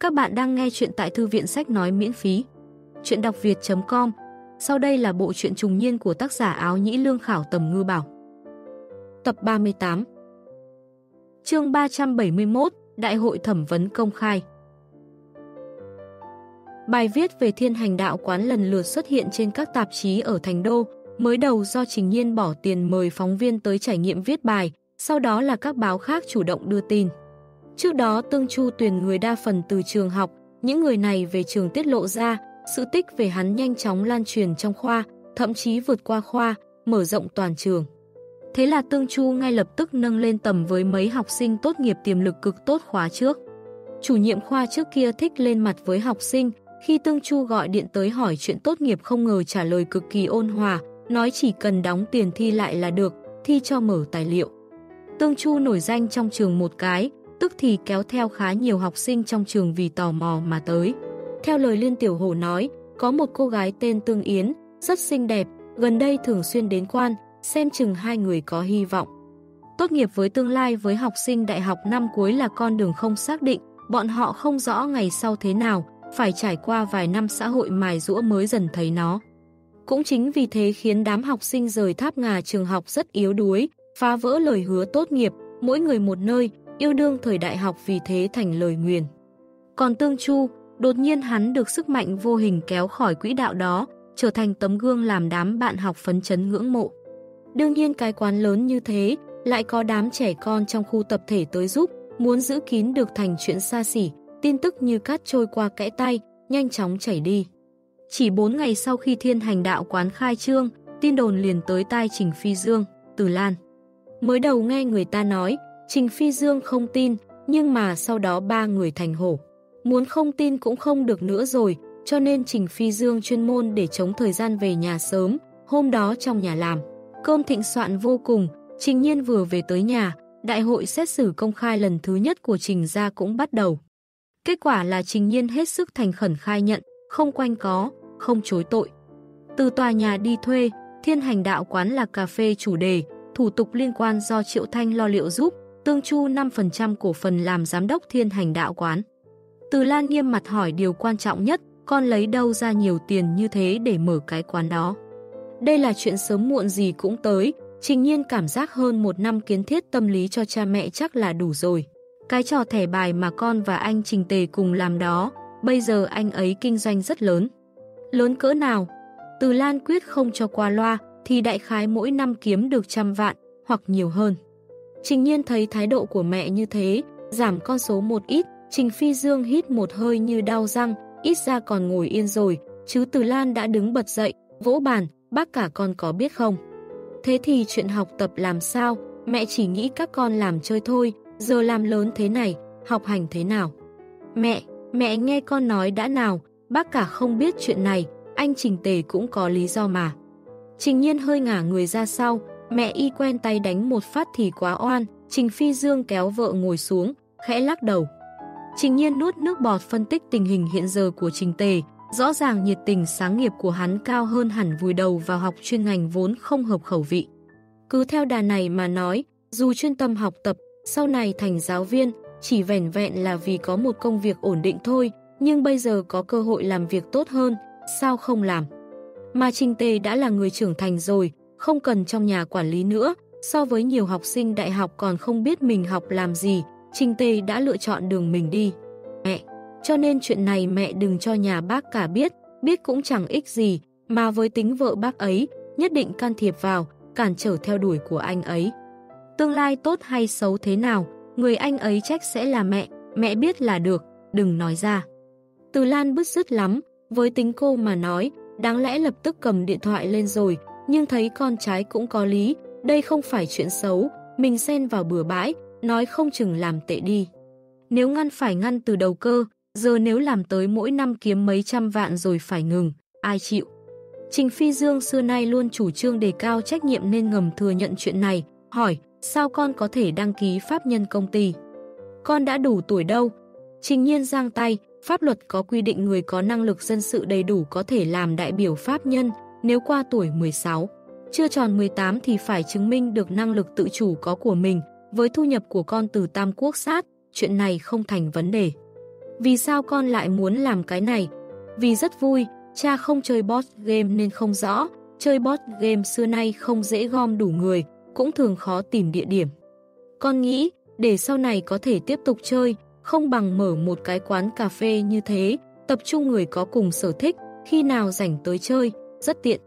Các bạn đang nghe chuyện tại thư viện sách nói miễn phí. Chuyện đọc việt.com Sau đây là bộ truyện trùng niên của tác giả áo nhĩ lương khảo tầm ngư bảo. Tập 38 Chương 371 Đại hội thẩm vấn công khai Bài viết về thiên hành đạo quán lần lượt xuất hiện trên các tạp chí ở Thành Đô, mới đầu do Trình Nhiên bỏ tiền mời phóng viên tới trải nghiệm viết bài, sau đó là các báo khác chủ động đưa tin. Trước đó Tương Chu tuyển người đa phần từ trường học, những người này về trường tiết lộ ra, sự tích về hắn nhanh chóng lan truyền trong khoa, thậm chí vượt qua khoa, mở rộng toàn trường. Thế là Tương Chu ngay lập tức nâng lên tầm với mấy học sinh tốt nghiệp tiềm lực cực tốt khóa trước. Chủ nhiệm khoa trước kia thích lên mặt với học sinh, khi Tương Chu gọi điện tới hỏi chuyện tốt nghiệp không ngờ trả lời cực kỳ ôn hòa, nói chỉ cần đóng tiền thi lại là được, thi cho mở tài liệu. Tương Chu nổi danh trong trường một cái, tức thì kéo theo khá nhiều học sinh trong trường vì tò mò mà tới. Theo lời Liên Tiểu Hổ nói, có một cô gái tên Tương Yến, rất xinh đẹp, gần đây thường xuyên đến quan, xem chừng hai người có hy vọng. Tốt nghiệp với tương lai với học sinh đại học năm cuối là con đường không xác định, bọn họ không rõ ngày sau thế nào, phải trải qua vài năm xã hội mài rũa mới dần thấy nó. Cũng chính vì thế khiến đám học sinh rời tháp ngà trường học rất yếu đuối, phá vỡ lời hứa tốt nghiệp, mỗi người một nơi, yêu đương thời đại học vì thế thành lời nguyền. Còn Tương Chu, đột nhiên hắn được sức mạnh vô hình kéo khỏi quỹ đạo đó, trở thành tấm gương làm đám bạn học phấn chấn ngưỡng mộ. Đương nhiên cái quán lớn như thế, lại có đám trẻ con trong khu tập thể tới giúp, muốn giữ kín được thành chuyện xa xỉ, tin tức như cát trôi qua kẽ tay, nhanh chóng chảy đi. Chỉ 4 ngày sau khi thiên hành đạo quán khai trương, tin đồn liền tới tai Trình Phi Dương, Từ Lan. Mới đầu nghe người ta nói, Trình Phi Dương không tin, nhưng mà sau đó ba người thành hổ. Muốn không tin cũng không được nữa rồi, cho nên Trình Phi Dương chuyên môn để chống thời gian về nhà sớm, hôm đó trong nhà làm. Cơm thịnh soạn vô cùng, Trình Nhiên vừa về tới nhà, đại hội xét xử công khai lần thứ nhất của Trình gia cũng bắt đầu. Kết quả là Trình Nhiên hết sức thành khẩn khai nhận, không quanh có, không chối tội. Từ tòa nhà đi thuê, thiên hành đạo quán là cà phê chủ đề, thủ tục liên quan do Triệu Thanh lo liệu giúp, Tương Chu 5% cổ phần làm giám đốc thiên hành đạo quán. Từ Lan nghiêm mặt hỏi điều quan trọng nhất, con lấy đâu ra nhiều tiền như thế để mở cái quán đó. Đây là chuyện sớm muộn gì cũng tới, trình nhiên cảm giác hơn một năm kiến thiết tâm lý cho cha mẹ chắc là đủ rồi. Cái trò thẻ bài mà con và anh Trình Tề cùng làm đó, bây giờ anh ấy kinh doanh rất lớn. Lớn cỡ nào? Từ Lan quyết không cho qua loa, thì đại khái mỗi năm kiếm được trăm vạn, hoặc nhiều hơn. Trình nhiên thấy thái độ của mẹ như thế, giảm con số một ít, Trình Phi Dương hít một hơi như đau răng, ít ra còn ngồi yên rồi, chứ Từ Lan đã đứng bật dậy, vỗ bàn, bác cả con có biết không? Thế thì chuyện học tập làm sao, mẹ chỉ nghĩ các con làm chơi thôi, giờ làm lớn thế này, học hành thế nào? Mẹ, mẹ nghe con nói đã nào, bác cả không biết chuyện này, anh Trình Tề cũng có lý do mà. Trình nhiên hơi ngả người ra sau, Mẹ y quen tay đánh một phát thì quá oan, Trình Phi Dương kéo vợ ngồi xuống, khẽ lắc đầu. Trình Nhiên nuốt nước bọt phân tích tình hình hiện giờ của Trình Tề, rõ ràng nhiệt tình sáng nghiệp của hắn cao hơn hẳn vùi đầu vào học chuyên ngành vốn không hợp khẩu vị. Cứ theo đà này mà nói, dù chuyên tâm học tập, sau này thành giáo viên, chỉ vẻn vẹn là vì có một công việc ổn định thôi, nhưng bây giờ có cơ hội làm việc tốt hơn, sao không làm? Mà Trình Tề đã là người trưởng thành rồi, không cần trong nhà quản lý nữa, so với nhiều học sinh đại học còn không biết mình học làm gì, Trình Tề đã lựa chọn đường mình đi. Mẹ, cho nên chuyện này mẹ đừng cho nhà bác cả biết, biết cũng chẳng ích gì, mà với tính vợ bác ấy, nhất định can thiệp vào, cản trở theo đuổi của anh ấy. Tương lai tốt hay xấu thế nào, người anh ấy trách sẽ là mẹ, mẹ biết là được, đừng nói ra. Từ Lan bứt rứt lắm, với tính cô mà nói, đáng lẽ lập tức cầm điện thoại lên rồi, nhưng thấy con trái cũng có lý, đây không phải chuyện xấu, mình xen vào bừa bãi, nói không chừng làm tệ đi. Nếu ngăn phải ngăn từ đầu cơ, giờ nếu làm tới mỗi năm kiếm mấy trăm vạn rồi phải ngừng, ai chịu. Trình Phi Dương xưa nay luôn chủ trương đề cao trách nhiệm nên ngầm thừa nhận chuyện này, hỏi, sao con có thể đăng ký pháp nhân công ty? Con đã đủ tuổi đâu? Trình nhiên giang tay, pháp luật có quy định người có năng lực dân sự đầy đủ có thể làm đại biểu pháp nhân, nếu qua tuổi 16, chưa tròn 18 thì phải chứng minh được năng lực tự chủ có của mình, với thu nhập của con từ tam quốc sát, chuyện này không thành vấn đề. Vì sao con lại muốn làm cái này? Vì rất vui, cha không chơi boss game nên không rõ, chơi boss game xưa nay không dễ gom đủ người, cũng thường khó tìm địa điểm. Con nghĩ, để sau này có thể tiếp tục chơi, không bằng mở một cái quán cà phê như thế, tập trung người có cùng sở thích, khi nào rảnh tới chơi, rất tiện.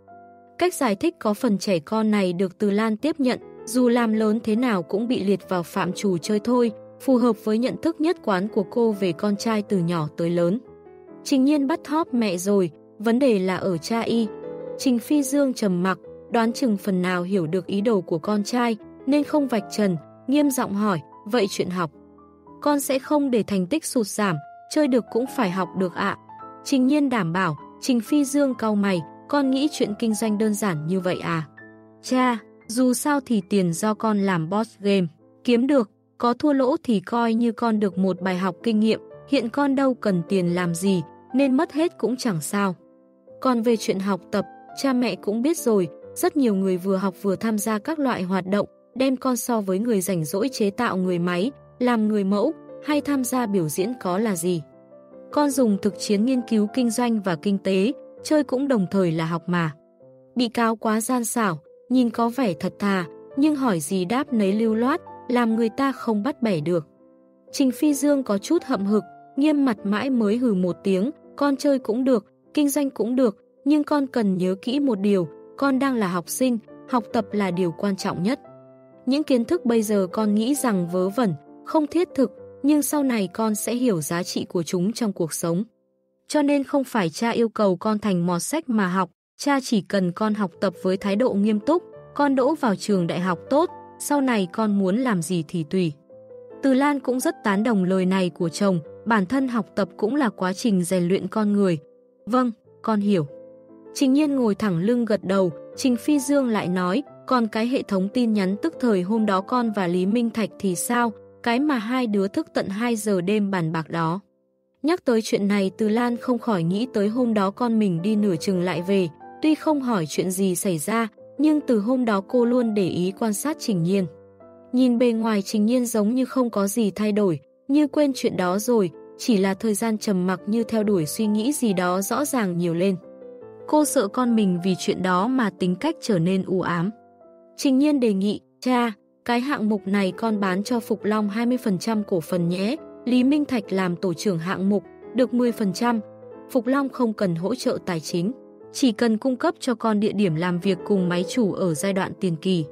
Cách giải thích có phần trẻ con này được Từ Lan tiếp nhận, dù làm lớn thế nào cũng bị liệt vào phạm trù chơi thôi, phù hợp với nhận thức nhất quán của cô về con trai từ nhỏ tới lớn. Trình nhiên bắt thóp mẹ rồi, vấn đề là ở cha y. Trình Phi Dương trầm mặc, đoán chừng phần nào hiểu được ý đồ của con trai, nên không vạch trần, nghiêm giọng hỏi, vậy chuyện học. Con sẽ không để thành tích sụt giảm, chơi được cũng phải học được ạ. Trình nhiên đảm bảo, Trình Phi Dương cau mày, con nghĩ chuyện kinh doanh đơn giản như vậy à? Cha, dù sao thì tiền do con làm boss game, kiếm được, có thua lỗ thì coi như con được một bài học kinh nghiệm, hiện con đâu cần tiền làm gì, nên mất hết cũng chẳng sao. Còn về chuyện học tập, cha mẹ cũng biết rồi, rất nhiều người vừa học vừa tham gia các loại hoạt động, đem con so với người rảnh rỗi chế tạo người máy, làm người mẫu, hay tham gia biểu diễn có là gì. Con dùng thực chiến nghiên cứu kinh doanh và kinh tế, chơi cũng đồng thời là học mà. Bị cáo quá gian xảo, nhìn có vẻ thật thà, nhưng hỏi gì đáp nấy lưu loát, làm người ta không bắt bẻ được. Trình Phi Dương có chút hậm hực, nghiêm mặt mãi mới hừ một tiếng, con chơi cũng được, kinh doanh cũng được, nhưng con cần nhớ kỹ một điều, con đang là học sinh, học tập là điều quan trọng nhất. Những kiến thức bây giờ con nghĩ rằng vớ vẩn, không thiết thực, nhưng sau này con sẽ hiểu giá trị của chúng trong cuộc sống. Cho nên không phải cha yêu cầu con thành mò sách mà học, cha chỉ cần con học tập với thái độ nghiêm túc, con đỗ vào trường đại học tốt, sau này con muốn làm gì thì tùy. Từ Lan cũng rất tán đồng lời này của chồng, bản thân học tập cũng là quá trình rèn luyện con người. Vâng, con hiểu. Trình nhiên ngồi thẳng lưng gật đầu, Trình Phi Dương lại nói, còn cái hệ thống tin nhắn tức thời hôm đó con và Lý Minh Thạch thì sao, cái mà hai đứa thức tận 2 giờ đêm bàn bạc đó. Nhắc tới chuyện này Từ Lan không khỏi nghĩ tới hôm đó con mình đi nửa chừng lại về, tuy không hỏi chuyện gì xảy ra, nhưng từ hôm đó cô luôn để ý quan sát Trình Nhiên. Nhìn bề ngoài Trình Nhiên giống như không có gì thay đổi, như quên chuyện đó rồi, chỉ là thời gian trầm mặc như theo đuổi suy nghĩ gì đó rõ ràng nhiều lên. Cô sợ con mình vì chuyện đó mà tính cách trở nên u ám. Trình Nhiên đề nghị, cha, cái hạng mục này con bán cho Phục Long 20% cổ phần nhé, Lý Minh Thạch làm tổ trưởng hạng mục, được 10%, Phục Long không cần hỗ trợ tài chính, chỉ cần cung cấp cho con địa điểm làm việc cùng máy chủ ở giai đoạn tiền kỳ.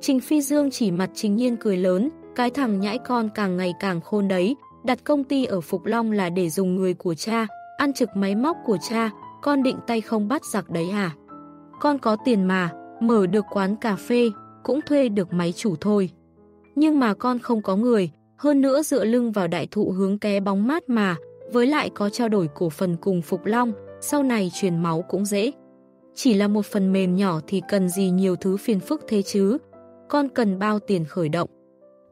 Trình Phi Dương chỉ mặt chính Nhiên cười lớn, cái thằng nhãi con càng ngày càng khôn đấy, đặt công ty ở Phục Long là để dùng người của cha, ăn trực máy móc của cha, con định tay không bắt giặc đấy à? Con có tiền mà, mở được quán cà phê, cũng thuê được máy chủ thôi. Nhưng mà con không có người, hơn nữa dựa lưng vào đại thụ hướng ké bóng mát mà, với lại có trao đổi cổ phần cùng Phục Long, sau này truyền máu cũng dễ. Chỉ là một phần mềm nhỏ thì cần gì nhiều thứ phiền phức thế chứ, con cần bao tiền khởi động.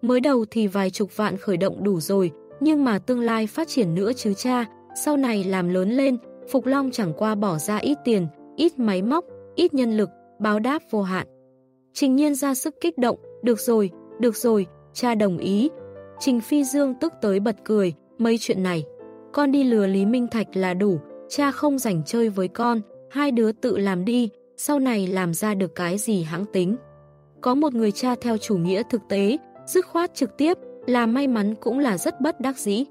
Mới đầu thì vài chục vạn khởi động đủ rồi, nhưng mà tương lai phát triển nữa chứ cha, sau này làm lớn lên, Phục Long chẳng qua bỏ ra ít tiền, ít máy móc, ít nhân lực, báo đáp vô hạn. Trình nhiên ra sức kích động, được rồi, được rồi, cha đồng ý. Trình Phi Dương tức tới bật cười, mấy chuyện này. Con đi lừa Lý Minh Thạch là đủ, cha không rảnh chơi với con, hai đứa tự làm đi, sau này làm ra được cái gì hãng tính. Có một người cha theo chủ nghĩa thực tế, dứt khoát trực tiếp, là may mắn cũng là rất bất đắc dĩ.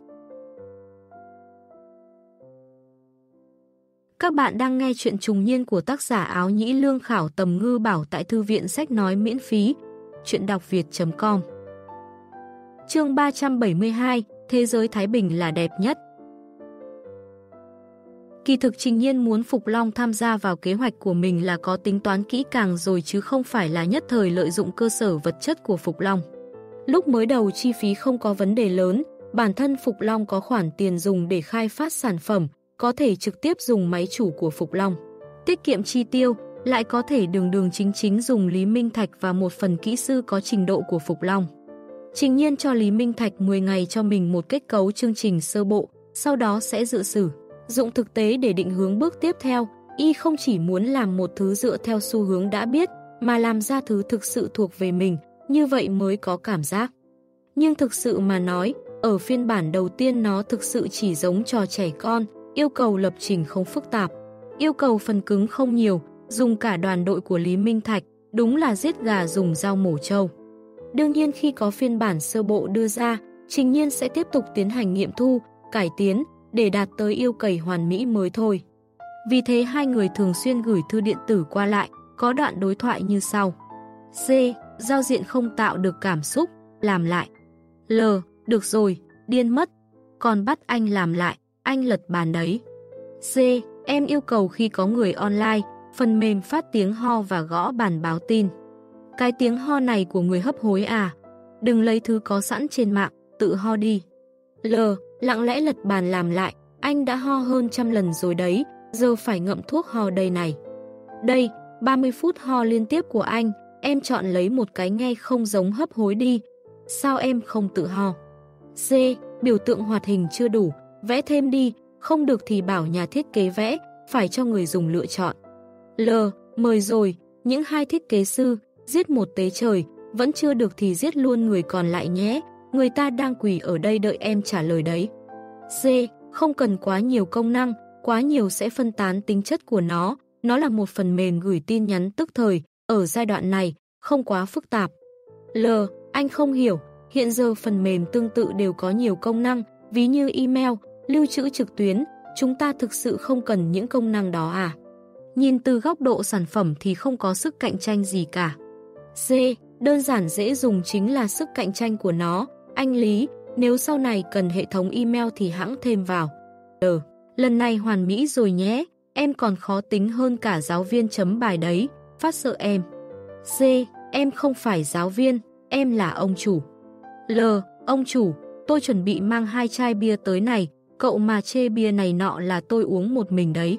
Các bạn đang nghe chuyện trùng niên của tác giả áo nhĩ lương khảo tầm ngư bảo tại thư viện sách nói miễn phí. Chuyện đọc việt.com Chương 372 Thế giới Thái Bình là đẹp nhất Kỳ thực Trình Nhiên muốn Phục Long tham gia vào kế hoạch của mình là có tính toán kỹ càng rồi chứ không phải là nhất thời lợi dụng cơ sở vật chất của Phục Long. Lúc mới đầu chi phí không có vấn đề lớn, bản thân Phục Long có khoản tiền dùng để khai phát sản phẩm, có thể trực tiếp dùng máy chủ của Phục Long. Tiết kiệm chi tiêu, lại có thể đường đường chính chính dùng Lý Minh Thạch và một phần kỹ sư có trình độ của Phục Long. Trình nhiên cho Lý Minh Thạch 10 ngày cho mình một kết cấu chương trình sơ bộ, sau đó sẽ dự xử, dụng thực tế để định hướng bước tiếp theo. Y không chỉ muốn làm một thứ dựa theo xu hướng đã biết, mà làm ra thứ thực sự thuộc về mình, như vậy mới có cảm giác. Nhưng thực sự mà nói, ở phiên bản đầu tiên nó thực sự chỉ giống trò trẻ con, yêu cầu lập trình không phức tạp. Yêu cầu phần cứng không nhiều, dùng cả đoàn đội của Lý Minh Thạch, đúng là giết gà dùng dao mổ trâu. Đương nhiên khi có phiên bản sơ bộ đưa ra, Trình Nhiên sẽ tiếp tục tiến hành nghiệm thu, cải tiến để đạt tới yêu cầu hoàn mỹ mới thôi. Vì thế hai người thường xuyên gửi thư điện tử qua lại, có đoạn đối thoại như sau. C. Giao diện không tạo được cảm xúc, làm lại. L. Được rồi, điên mất. Còn bắt anh làm lại, anh lật bàn đấy. C. Em yêu cầu khi có người online, phần mềm phát tiếng ho và gõ bàn báo tin. Cái tiếng ho này của người hấp hối à? Đừng lấy thứ có sẵn trên mạng, tự ho đi. L. Lặng lẽ lật bàn làm lại, anh đã ho hơn trăm lần rồi đấy, giờ phải ngậm thuốc ho đây này. Đây, 30 phút ho liên tiếp của anh, em chọn lấy một cái nghe không giống hấp hối đi. Sao em không tự ho? C. Biểu tượng hoạt hình chưa đủ, vẽ thêm đi, không được thì bảo nhà thiết kế vẽ, phải cho người dùng lựa chọn. L. Mời rồi, những hai thiết kế sư, giết một tế trời, vẫn chưa được thì giết luôn người còn lại nhé, người ta đang quỳ ở đây đợi em trả lời đấy. C. Không cần quá nhiều công năng, quá nhiều sẽ phân tán tính chất của nó, nó là một phần mềm gửi tin nhắn tức thời, ở giai đoạn này, không quá phức tạp. L. Anh không hiểu, hiện giờ phần mềm tương tự đều có nhiều công năng, ví như email, lưu trữ trực tuyến, chúng ta thực sự không cần những công năng đó à? Nhìn từ góc độ sản phẩm thì không có sức cạnh tranh gì cả. C. Đơn giản dễ dùng chính là sức cạnh tranh của nó. Anh Lý, nếu sau này cần hệ thống email thì hãng thêm vào. D. Lần này hoàn mỹ rồi nhé, em còn khó tính hơn cả giáo viên chấm bài đấy, phát sợ em. C. Em không phải giáo viên, em là ông chủ. L. Ông chủ, tôi chuẩn bị mang hai chai bia tới này, cậu mà chê bia này nọ là tôi uống một mình đấy.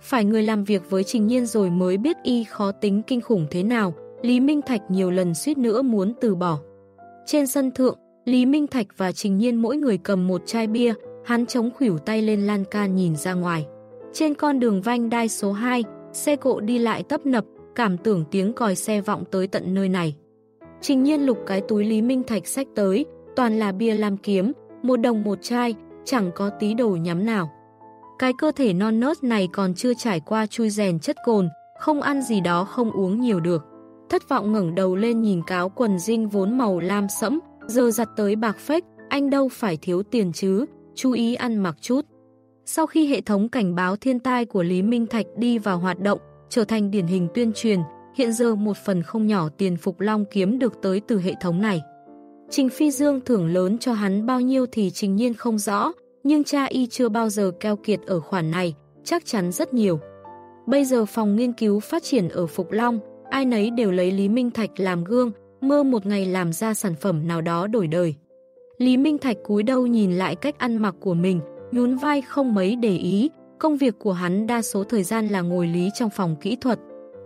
Phải người làm việc với Trình Nhiên rồi mới biết y khó tính kinh khủng thế nào, Lý Minh Thạch nhiều lần suýt nữa muốn từ bỏ. Trên sân thượng, Lý Minh Thạch và Trình Nhiên mỗi người cầm một chai bia, hắn chống khủỷu tay lên lan can nhìn ra ngoài. Trên con đường vanh đai số 2, xe cộ đi lại tấp nập, cảm tưởng tiếng còi xe vọng tới tận nơi này. Trình Nhiên lục cái túi Lý Minh Thạch sách tới, toàn là bia lam kiếm, một đồng một chai, chẳng có tí đồ nhắm nào. Cái cơ thể non nớt này còn chưa trải qua chui rèn chất cồn, không ăn gì đó không uống nhiều được. Thất vọng ngẩng đầu lên nhìn cáo quần dinh vốn màu lam sẫm, giờ giặt tới bạc phách, anh đâu phải thiếu tiền chứ, chú ý ăn mặc chút. Sau khi hệ thống cảnh báo thiên tai của Lý Minh Thạch đi vào hoạt động, trở thành điển hình tuyên truyền, hiện giờ một phần không nhỏ tiền Phục Long kiếm được tới từ hệ thống này. Trình Phi Dương thưởng lớn cho hắn bao nhiêu thì Trình Nhiên không rõ, nhưng cha y chưa bao giờ keo kiệt ở khoản này, chắc chắn rất nhiều. Bây giờ phòng nghiên cứu phát triển ở Phục Long, ai nấy đều lấy Lý Minh Thạch làm gương, mơ một ngày làm ra sản phẩm nào đó đổi đời. Lý Minh Thạch cúi đầu nhìn lại cách ăn mặc của mình, nhún vai không mấy để ý, công việc của hắn đa số thời gian là ngồi lý trong phòng kỹ thuật.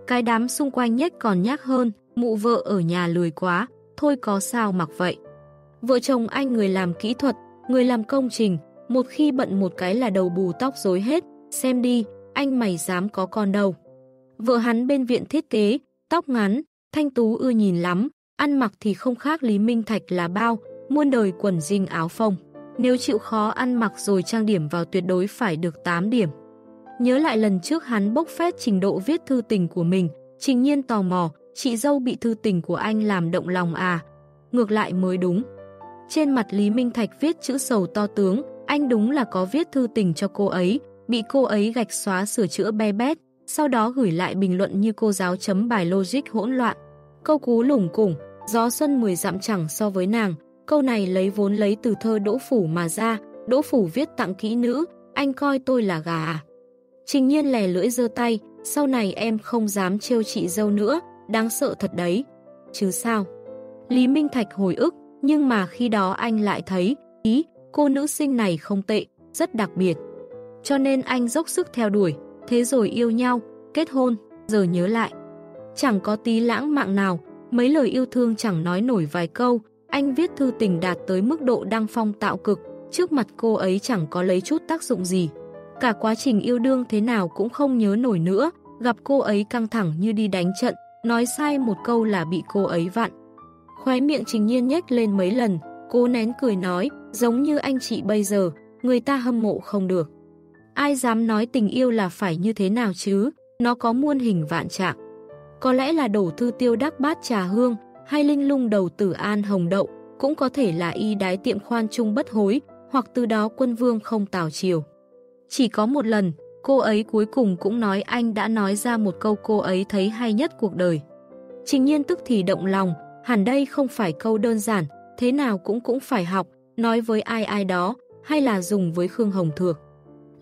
Cái đám xung quanh nhất còn nhác hơn, mụ vợ ở nhà lười quá, thôi có sao mặc vậy. Vợ chồng anh người làm kỹ thuật, người làm công trình, một khi bận một cái là đầu bù tóc rối hết, xem đi, anh mày dám có con đâu. Vợ hắn bên viện thiết kế, tóc ngắn, thanh tú ưa nhìn lắm, ăn mặc thì không khác Lý Minh Thạch là bao, muôn đời quần jean áo phông. Nếu chịu khó ăn mặc rồi trang điểm vào tuyệt đối phải được 8 điểm. Nhớ lại lần trước hắn bốc phét trình độ viết thư tình của mình, trình nhiên tò mò, chị dâu bị thư tình của anh làm động lòng à. Ngược lại mới đúng. Trên mặt Lý Minh Thạch viết chữ sầu to tướng, anh đúng là có viết thư tình cho cô ấy, bị cô ấy gạch xóa sửa chữa be bét, sau đó gửi lại bình luận như cô giáo chấm bài logic hỗn loạn. Câu cú lủng củng, gió xuân mười dặm chẳng so với nàng, câu này lấy vốn lấy từ thơ Đỗ Phủ mà ra, Đỗ Phủ viết tặng kỹ nữ, anh coi tôi là gà à. Trình nhiên lè lưỡi giơ tay, sau này em không dám trêu chị dâu nữa, đáng sợ thật đấy. Chứ sao? Lý Minh Thạch hồi ức, nhưng mà khi đó anh lại thấy, ý, cô nữ sinh này không tệ, rất đặc biệt. Cho nên anh dốc sức theo đuổi, thế rồi yêu nhau, kết hôn, giờ nhớ lại. Chẳng có tí lãng mạn nào, mấy lời yêu thương chẳng nói nổi vài câu, anh viết thư tình đạt tới mức độ đăng phong tạo cực, trước mặt cô ấy chẳng có lấy chút tác dụng gì. Cả quá trình yêu đương thế nào cũng không nhớ nổi nữa, gặp cô ấy căng thẳng như đi đánh trận, nói sai một câu là bị cô ấy vặn. Khóe miệng trình nhiên nhếch lên mấy lần, cô nén cười nói, giống như anh chị bây giờ, người ta hâm mộ không được. Ai dám nói tình yêu là phải như thế nào chứ, nó có muôn hình vạn trạng. Có lẽ là đổ thư tiêu đắc bát trà hương, hay linh lung đầu tử an hồng đậu, cũng có thể là y đái tiệm khoan trung bất hối, hoặc từ đó quân vương không tào chiều. Chỉ có một lần, cô ấy cuối cùng cũng nói anh đã nói ra một câu cô ấy thấy hay nhất cuộc đời. Trình nhiên tức thì động lòng, hẳn đây không phải câu đơn giản, thế nào cũng cũng phải học, nói với ai ai đó, hay là dùng với Khương Hồng Thược.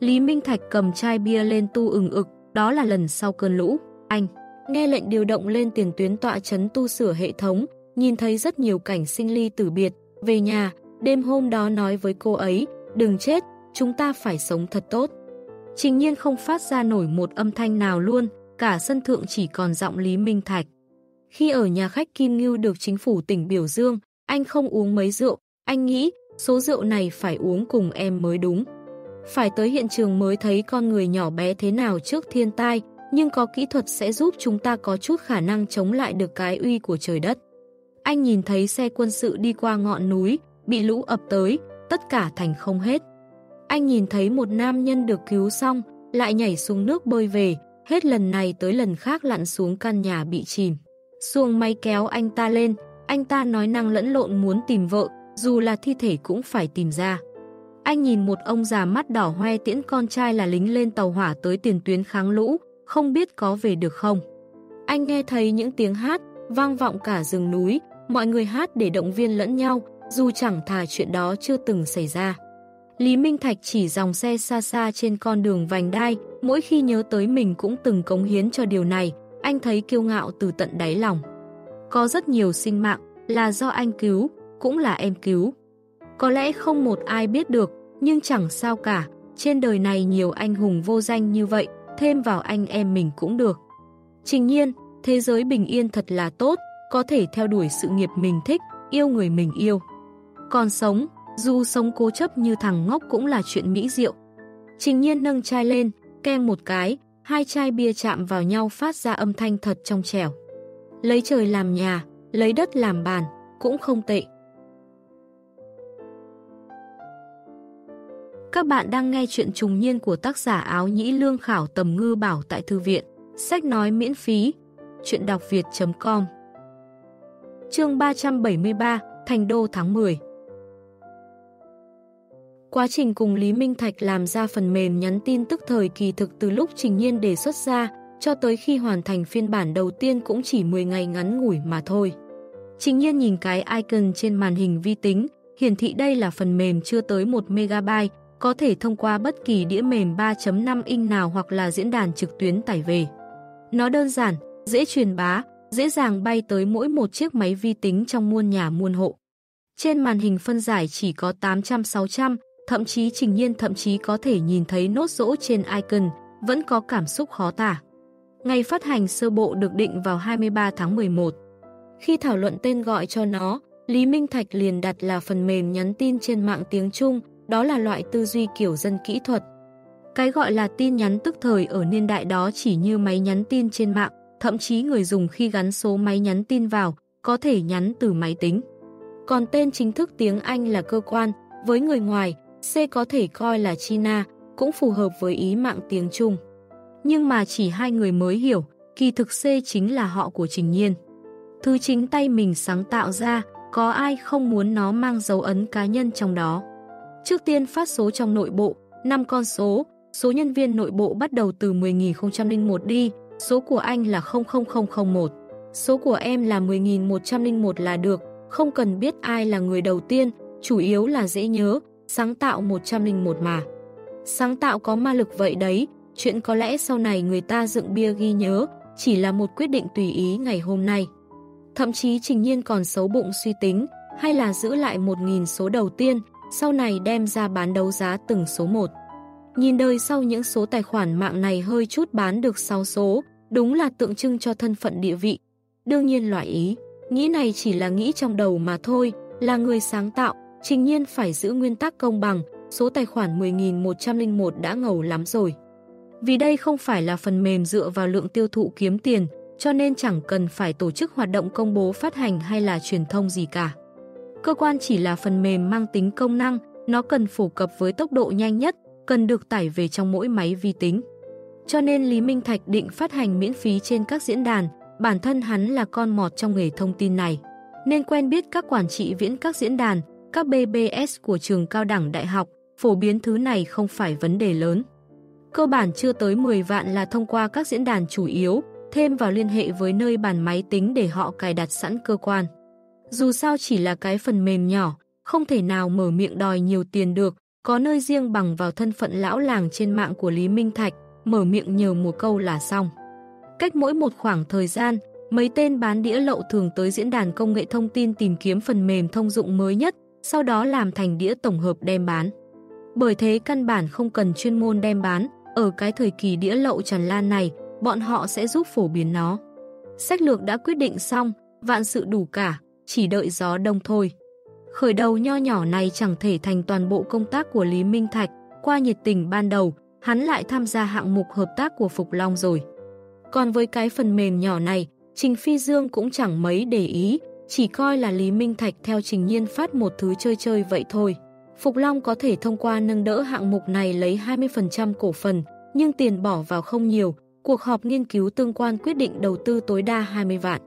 Lý Minh Thạch cầm chai bia lên tu ừng ực, đó là lần sau cơn lũ. Anh nghe lệnh điều động lên tiền tuyến tọa chấn tu sửa hệ thống, nhìn thấy rất nhiều cảnh sinh ly tử biệt, về nhà, đêm hôm đó nói với cô ấy, đừng chết, chúng ta phải sống thật tốt. Trình nhiên không phát ra nổi một âm thanh nào luôn, cả sân thượng chỉ còn giọng Lý Minh Thạch. Khi ở nhà khách Kim Ngưu được chính phủ tỉnh biểu dương, anh không uống mấy rượu, anh nghĩ số rượu này phải uống cùng em mới đúng. Phải tới hiện trường mới thấy con người nhỏ bé thế nào trước thiên tai, nhưng có kỹ thuật sẽ giúp chúng ta có chút khả năng chống lại được cái uy của trời đất. Anh nhìn thấy xe quân sự đi qua ngọn núi, bị lũ ập tới, tất cả thành không hết. Anh nhìn thấy một nam nhân được cứu xong, lại nhảy xuống nước bơi về, hết lần này tới lần khác lặn xuống căn nhà bị chìm. Xuồng máy kéo anh ta lên, anh ta nói năng lẫn lộn muốn tìm vợ, dù là thi thể cũng phải tìm ra. Anh nhìn một ông già mắt đỏ hoe tiễn con trai là lính lên tàu hỏa tới tiền tuyến kháng lũ, không biết có về được không. Anh nghe thấy những tiếng hát, vang vọng cả rừng núi, mọi người hát để động viên lẫn nhau, dù chẳng thà chuyện đó chưa từng xảy ra. Lý Minh Thạch chỉ dòng xe xa xa trên con đường vành đai, mỗi khi nhớ tới mình cũng từng cống hiến cho điều này, anh thấy kiêu ngạo từ tận đáy lòng. Có rất nhiều sinh mạng là do anh cứu, cũng là em cứu. Có lẽ không một ai biết được, nhưng chẳng sao cả, trên đời này nhiều anh hùng vô danh như vậy, thêm vào anh em mình cũng được. Trình nhiên, thế giới bình yên thật là tốt, có thể theo đuổi sự nghiệp mình thích, yêu người mình yêu. Còn sống, dù sống cố chấp như thằng ngốc cũng là chuyện mỹ diệu. Trình nhiên nâng chai lên, keng một cái, hai chai bia chạm vào nhau phát ra âm thanh thật trong trẻo. Lấy trời làm nhà, lấy đất làm bàn, cũng không tệ. Các bạn đang nghe chuyện trùng niên của tác giả áo nhĩ lương khảo tầm ngư bảo tại thư viện. Sách nói miễn phí. Chuyện đọc việt.com Chương 373 Thành đô tháng 10 Quá trình cùng Lý Minh Thạch làm ra phần mềm nhắn tin tức thời kỳ thực từ lúc Trình Nhiên đề xuất ra, cho tới khi hoàn thành phiên bản đầu tiên cũng chỉ 10 ngày ngắn ngủi mà thôi. Trình Nhiên nhìn cái icon trên màn hình vi tính, hiển thị đây là phần mềm chưa tới 1 MB, có thể thông qua bất kỳ đĩa mềm 3.5 inch nào hoặc là diễn đàn trực tuyến tải về. Nó đơn giản, dễ truyền bá, dễ dàng bay tới mỗi một chiếc máy vi tính trong muôn nhà muôn hộ. Trên màn hình phân giải chỉ có 800-600, thậm chí trình nhiên thậm chí có thể nhìn thấy nốt rỗ trên icon, vẫn có cảm xúc khó tả. Ngày phát hành sơ bộ được định vào 23 tháng 11. Khi thảo luận tên gọi cho nó, Lý Minh Thạch liền đặt là phần mềm nhắn tin trên mạng tiếng Trung, đó là loại tư duy kiểu dân kỹ thuật. Cái gọi là tin nhắn tức thời ở niên đại đó chỉ như máy nhắn tin trên mạng, thậm chí người dùng khi gắn số máy nhắn tin vào, có thể nhắn từ máy tính. Còn tên chính thức tiếng Anh là cơ quan, với người ngoài, C có thể coi là China, cũng phù hợp với ý mạng tiếng Trung. Nhưng mà chỉ hai người mới hiểu, kỳ thực C chính là họ của Trình Nhiên. Thứ chính tay mình sáng tạo ra, có ai không muốn nó mang dấu ấn cá nhân trong đó. Trước tiên phát số trong nội bộ, 5 con số, số nhân viên nội bộ bắt đầu từ 10.001 đi, số của anh là 00001. Số của em là 10.101 là được, không cần biết ai là người đầu tiên, chủ yếu là dễ nhớ, sáng tạo 101 mà. Sáng tạo có ma lực vậy đấy, chuyện có lẽ sau này người ta dựng bia ghi nhớ, chỉ là một quyết định tùy ý ngày hôm nay. Thậm chí Trình Nhiên còn xấu bụng suy tính, hay là giữ lại 1.000 số đầu tiên, sau này đem ra bán đấu giá từng số một. Nhìn đời sau những số tài khoản mạng này hơi chút bán được 6 số, đúng là tượng trưng cho thân phận địa vị. Đương nhiên loại ý, nghĩ này chỉ là nghĩ trong đầu mà thôi, là người sáng tạo, trình nhiên phải giữ nguyên tắc công bằng, số tài khoản 10.101 đã ngầu lắm rồi. Vì đây không phải là phần mềm dựa vào lượng tiêu thụ kiếm tiền, cho nên chẳng cần phải tổ chức hoạt động công bố phát hành hay là truyền thông gì cả. Cơ quan chỉ là phần mềm mang tính công năng, nó cần phổ cập với tốc độ nhanh nhất, cần được tải về trong mỗi máy vi tính. Cho nên Lý Minh Thạch định phát hành miễn phí trên các diễn đàn, bản thân hắn là con mọt trong nghề thông tin này. Nên quen biết các quản trị viễn các diễn đàn, các BBS của trường cao đẳng đại học, phổ biến thứ này không phải vấn đề lớn. Cơ bản chưa tới 10 vạn là thông qua các diễn đàn chủ yếu, thêm vào liên hệ với nơi bàn máy tính để họ cài đặt sẵn cơ quan. Dù sao chỉ là cái phần mềm nhỏ, không thể nào mở miệng đòi nhiều tiền được, có nơi riêng bằng vào thân phận lão làng trên mạng của Lý Minh Thạch, mở miệng nhờ một câu là xong. Cách mỗi một khoảng thời gian, mấy tên bán đĩa lậu thường tới diễn đàn công nghệ thông tin tìm kiếm phần mềm thông dụng mới nhất, sau đó làm thành đĩa tổng hợp đem bán. Bởi thế căn bản không cần chuyên môn đem bán, ở cái thời kỳ đĩa lậu tràn lan này, bọn họ sẽ giúp phổ biến nó. Sách lược đã quyết định xong, vạn sự đủ cả, chỉ đợi gió đông thôi. Khởi đầu nho nhỏ này chẳng thể thành toàn bộ công tác của Lý Minh Thạch, qua nhiệt tình ban đầu, hắn lại tham gia hạng mục hợp tác của Phục Long rồi. Còn với cái phần mềm nhỏ này, Trình Phi Dương cũng chẳng mấy để ý, chỉ coi là Lý Minh Thạch theo Trình Nhiên phát một thứ chơi chơi vậy thôi. Phục Long có thể thông qua nâng đỡ hạng mục này lấy 20% cổ phần, nhưng tiền bỏ vào không nhiều, cuộc họp nghiên cứu tương quan quyết định đầu tư tối đa 20 vạn.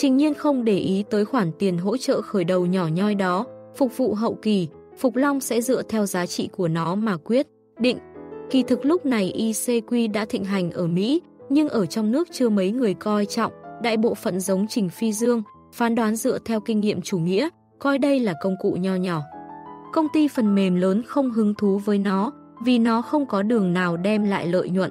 Trình nhiên không để ý tới khoản tiền hỗ trợ khởi đầu nhỏ nhoi đó, phục vụ hậu kỳ, Phục Long sẽ dựa theo giá trị của nó mà quyết, định. Kỳ thực lúc này ICQ đã thịnh hành ở Mỹ, nhưng ở trong nước chưa mấy người coi trọng, đại bộ phận giống Trình Phi Dương, phán đoán dựa theo kinh nghiệm chủ nghĩa, coi đây là công cụ nho nhỏ. Công ty phần mềm lớn không hứng thú với nó, vì nó không có đường nào đem lại lợi nhuận.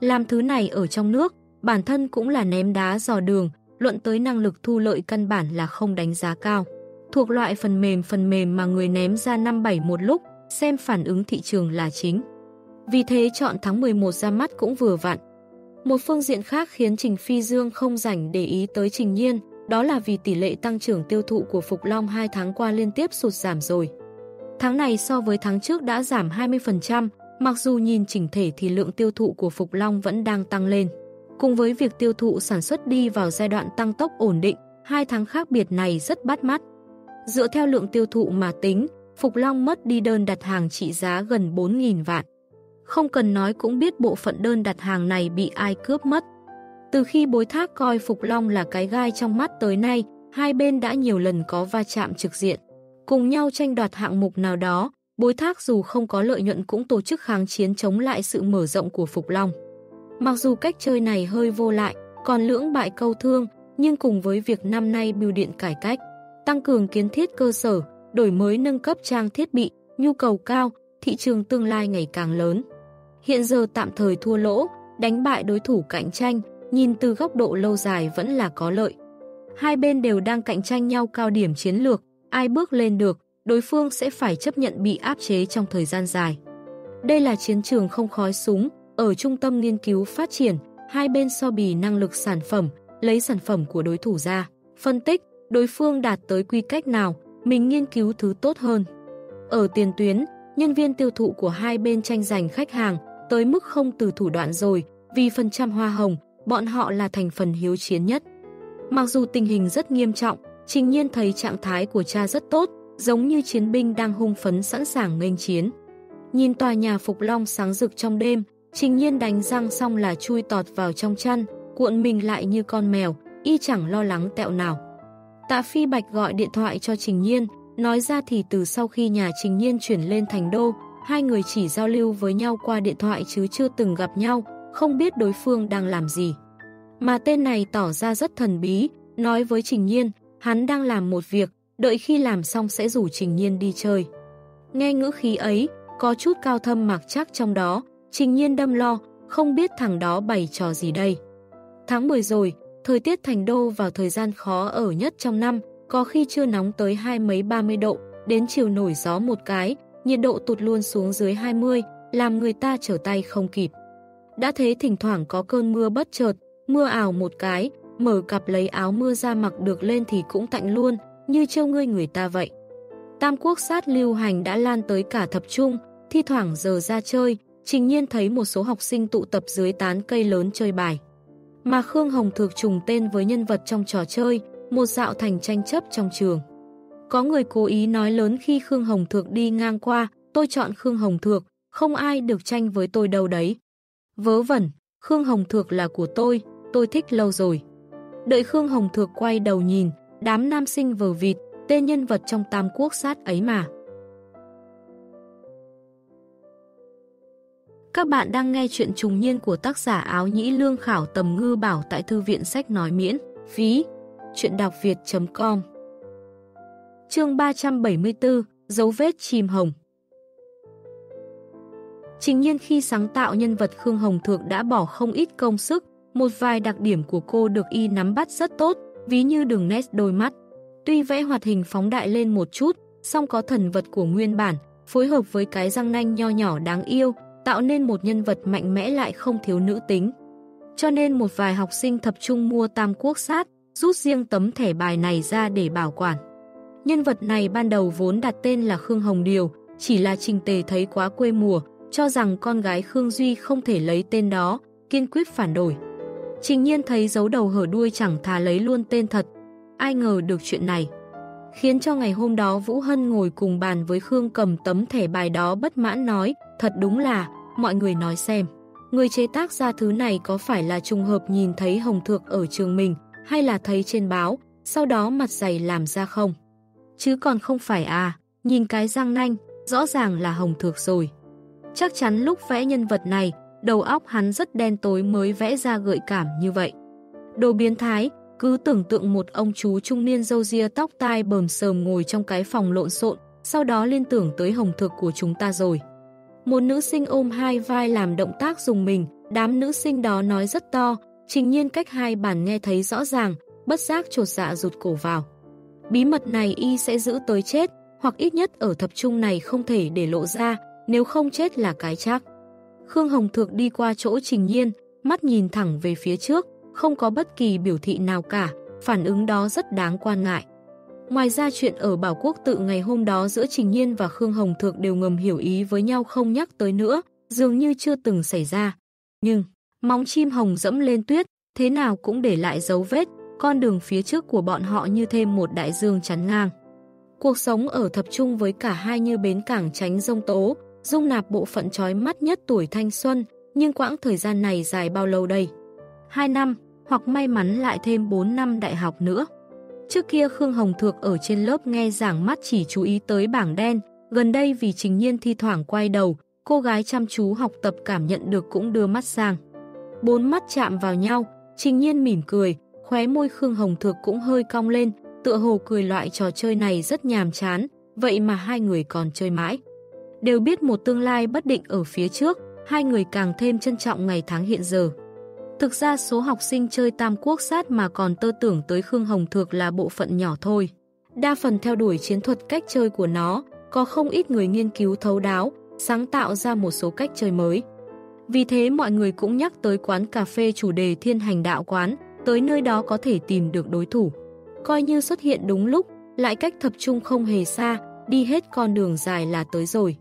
Làm thứ này ở trong nước, bản thân cũng là ném đá dò đường, luận tới năng lực thu lợi căn bản là không đánh giá cao. Thuộc loại phần mềm phần mềm mà người ném ra 5-7 một lúc, xem phản ứng thị trường là chính. Vì thế chọn tháng 11 ra mắt cũng vừa vặn. Một phương diện khác khiến Trình Phi Dương không rảnh để ý tới Trình Nhiên, đó là vì tỷ lệ tăng trưởng tiêu thụ của Phục Long 2 tháng qua liên tiếp sụt giảm rồi. Tháng này so với tháng trước đã giảm 20%, mặc dù nhìn chỉnh thể thì lượng tiêu thụ của Phục Long vẫn đang tăng lên. Cùng với việc tiêu thụ sản xuất đi vào giai đoạn tăng tốc ổn định, hai tháng khác biệt này rất bắt mắt. Dựa theo lượng tiêu thụ mà tính, Phục Long mất đi đơn đặt hàng trị giá gần 4.000 vạn. Không cần nói cũng biết bộ phận đơn đặt hàng này bị ai cướp mất. Từ khi bối thác coi Phục Long là cái gai trong mắt tới nay, hai bên đã nhiều lần có va chạm trực diện. Cùng nhau tranh đoạt hạng mục nào đó, bối thác dù không có lợi nhuận cũng tổ chức kháng chiến chống lại sự mở rộng của Phục Long. Mặc dù cách chơi này hơi vô lại, còn lưỡng bại câu thương, nhưng cùng với việc năm nay bưu điện cải cách, tăng cường kiến thiết cơ sở, đổi mới nâng cấp trang thiết bị, nhu cầu cao, thị trường tương lai ngày càng lớn. Hiện giờ tạm thời thua lỗ, đánh bại đối thủ cạnh tranh, nhìn từ góc độ lâu dài vẫn là có lợi. Hai bên đều đang cạnh tranh nhau cao điểm chiến lược, ai bước lên được, đối phương sẽ phải chấp nhận bị áp chế trong thời gian dài. Đây là chiến trường không khói súng, ở trung tâm nghiên cứu phát triển, hai bên so bì năng lực sản phẩm, lấy sản phẩm của đối thủ ra, phân tích đối phương đạt tới quy cách nào, mình nghiên cứu thứ tốt hơn. Ở tiền tuyến, nhân viên tiêu thụ của hai bên tranh giành khách hàng tới mức không từ thủ đoạn rồi, vì phần trăm hoa hồng, bọn họ là thành phần hiếu chiến nhất. Mặc dù tình hình rất nghiêm trọng, Trình Nhiên thấy trạng thái của cha rất tốt, giống như chiến binh đang hung phấn sẵn sàng nghênh chiến. Nhìn tòa nhà Phục Long sáng rực trong đêm, Trình Nhiên đánh răng xong là chui tọt vào trong chăn, cuộn mình lại như con mèo, y chẳng lo lắng tẹo nào. Tạ Phi Bạch gọi điện thoại cho Trình Nhiên, nói ra thì từ sau khi nhà Trình Nhiên chuyển lên thành đô, hai người chỉ giao lưu với nhau qua điện thoại chứ chưa từng gặp nhau, không biết đối phương đang làm gì. Mà tên này tỏ ra rất thần bí, nói với Trình Nhiên, hắn đang làm một việc, đợi khi làm xong sẽ rủ Trình Nhiên đi chơi. Nghe ngữ khí ấy, có chút cao thâm mạc chắc trong đó, Trình Nhiên đâm lo, không biết thằng đó bày trò gì đây. Tháng 10 rồi, thời tiết thành đô vào thời gian khó ở nhất trong năm, có khi chưa nóng tới hai mấy 30 độ, đến chiều nổi gió một cái, nhiệt độ tụt luôn xuống dưới 20, làm người ta trở tay không kịp. Đã thế thỉnh thoảng có cơn mưa bất chợt, mưa ảo một cái, mở cặp lấy áo mưa ra mặc được lên thì cũng tạnh luôn, như trêu ngươi người ta vậy. Tam quốc sát lưu hành đã lan tới cả thập trung, thi thoảng giờ ra chơi, trình nhiên thấy một số học sinh tụ tập dưới tán cây lớn chơi bài. Mà Khương Hồng Thược trùng tên với nhân vật trong trò chơi, một dạo thành tranh chấp trong trường. Có người cố ý nói lớn khi Khương Hồng Thược đi ngang qua, tôi chọn Khương Hồng Thược, không ai được tranh với tôi đâu đấy. Vớ vẩn, Khương Hồng Thược là của tôi, tôi thích lâu rồi. Đợi Khương Hồng Thược quay đầu nhìn, đám nam sinh vờ vịt, tên nhân vật trong tam quốc sát ấy mà. Các bạn đang nghe chuyện trùng niên của tác giả áo nhĩ lương khảo tầm ngư bảo tại thư viện sách nói miễn, phí, chuyện đọc việt.com Chương 374, Dấu vết chìm hồng. Chính nhiên khi sáng tạo nhân vật Khương Hồng Thượng đã bỏ không ít công sức, một vài đặc điểm của cô được y nắm bắt rất tốt, ví như đường nét đôi mắt. Tuy vẽ hoạt hình phóng đại lên một chút, song có thần vật của nguyên bản, phối hợp với cái răng nanh nho nhỏ đáng yêu, tạo nên một nhân vật mạnh mẽ lại không thiếu nữ tính. Cho nên một vài học sinh tập trung mua tam quốc sát, rút riêng tấm thẻ bài này ra để bảo quản. Nhân vật này ban đầu vốn đặt tên là Khương Hồng Điều, chỉ là Trình Tề thấy quá quê mùa, cho rằng con gái Khương Duy không thể lấy tên đó, kiên quyết phản đổi. Trình nhiên thấy dấu đầu hở đuôi chẳng thà lấy luôn tên thật. Ai ngờ được chuyện này. Khiến cho ngày hôm đó Vũ Hân ngồi cùng bàn với Khương cầm tấm thẻ bài đó bất mãn nói, thật đúng là, mọi người nói xem. Người chế tác ra thứ này có phải là trùng hợp nhìn thấy Hồng Thược ở trường mình, hay là thấy trên báo, sau đó mặt dày làm ra không? Chứ còn không phải à, nhìn cái răng nanh, rõ ràng là Hồng Thược rồi. Chắc chắn lúc vẽ nhân vật này, đầu óc hắn rất đen tối mới vẽ ra gợi cảm như vậy. Đồ biến thái, cứ tưởng tượng một ông chú trung niên râu ria tóc tai bờm sờm ngồi trong cái phòng lộn xộn, sau đó liên tưởng tới hồng thực của chúng ta rồi. Một nữ sinh ôm hai vai làm động tác dùng mình, đám nữ sinh đó nói rất to, trình nhiên cách hai bàn nghe thấy rõ ràng, bất giác trột dạ rụt cổ vào. Bí mật này y sẽ giữ tới chết, hoặc ít nhất ở thập trung này không thể để lộ ra, nếu không chết là cái chắc. Khương Hồng Thược đi qua chỗ Trình Nhiên, mắt nhìn thẳng về phía trước, không có bất kỳ biểu thị nào cả, phản ứng đó rất đáng quan ngại. Ngoài ra chuyện ở Bảo Quốc tự ngày hôm đó giữa Trình Nhiên và Khương Hồng Thược đều ngầm hiểu ý với nhau không nhắc tới nữa, dường như chưa từng xảy ra. Nhưng, móng chim hồng dẫm lên tuyết, thế nào cũng để lại dấu vết, con đường phía trước của bọn họ như thêm một đại dương chắn ngang. Cuộc sống ở thập trung với cả hai như bến cảng tránh rông tố, dung nạp bộ phận trói mắt nhất tuổi thanh xuân, nhưng quãng thời gian này dài bao lâu đây? 2 năm, hoặc may mắn lại thêm 4 năm đại học nữa. Trước kia Khương Hồng Thược ở trên lớp nghe giảng mắt chỉ chú ý tới bảng đen, gần đây vì trình nhiên thi thoảng quay đầu, cô gái chăm chú học tập cảm nhận được cũng đưa mắt sang. Bốn mắt chạm vào nhau, trình nhiên mỉm cười, khóe môi Khương Hồng Thược cũng hơi cong lên, tựa hồ cười loại trò chơi này rất nhàm chán, vậy mà hai người còn chơi mãi đều biết một tương lai bất định ở phía trước, hai người càng thêm trân trọng ngày tháng hiện giờ. Thực ra số học sinh chơi tam quốc sát mà còn tơ tưởng tới Khương Hồng Thược là bộ phận nhỏ thôi. Đa phần theo đuổi chiến thuật cách chơi của nó, có không ít người nghiên cứu thấu đáo, sáng tạo ra một số cách chơi mới. Vì thế mọi người cũng nhắc tới quán cà phê chủ đề thiên hành đạo quán, tới nơi đó có thể tìm được đối thủ. Coi như xuất hiện đúng lúc, lại cách tập trung không hề xa, đi hết con đường dài là tới rồi.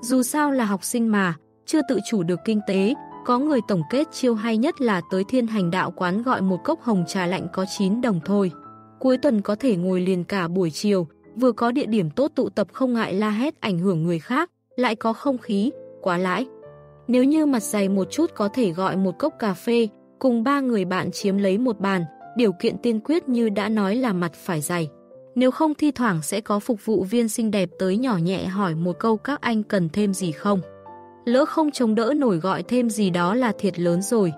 Dù sao là học sinh mà, chưa tự chủ được kinh tế, có người tổng kết chiêu hay nhất là tới thiên hành đạo quán gọi một cốc hồng trà lạnh có 9 đồng thôi. Cuối tuần có thể ngồi liền cả buổi chiều, vừa có địa điểm tốt tụ tập không ngại la hét ảnh hưởng người khác, lại có không khí, quá lãi. Nếu như mặt dày một chút có thể gọi một cốc cà phê, cùng ba người bạn chiếm lấy một bàn, điều kiện tiên quyết như đã nói là mặt phải dày. Nếu không thi thoảng sẽ có phục vụ viên xinh đẹp tới nhỏ nhẹ hỏi một câu các anh cần thêm gì không. Lỡ không chống đỡ nổi gọi thêm gì đó là thiệt lớn rồi.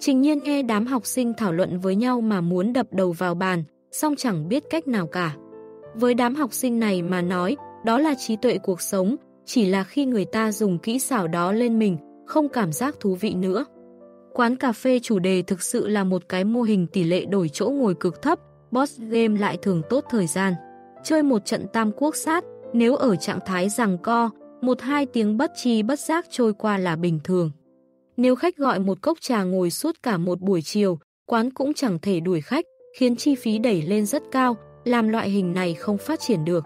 Trình nhiên nghe đám học sinh thảo luận với nhau mà muốn đập đầu vào bàn, song chẳng biết cách nào cả. Với đám học sinh này mà nói, đó là trí tuệ cuộc sống, chỉ là khi người ta dùng kỹ xảo đó lên mình, không cảm giác thú vị nữa. Quán cà phê chủ đề thực sự là một cái mô hình tỷ lệ đổi chỗ ngồi cực thấp, boss game lại thường tốt thời gian. Chơi một trận tam quốc sát, nếu ở trạng thái rằng co, một hai tiếng bất chi bất giác trôi qua là bình thường. Nếu khách gọi một cốc trà ngồi suốt cả một buổi chiều, quán cũng chẳng thể đuổi khách, khiến chi phí đẩy lên rất cao, làm loại hình này không phát triển được.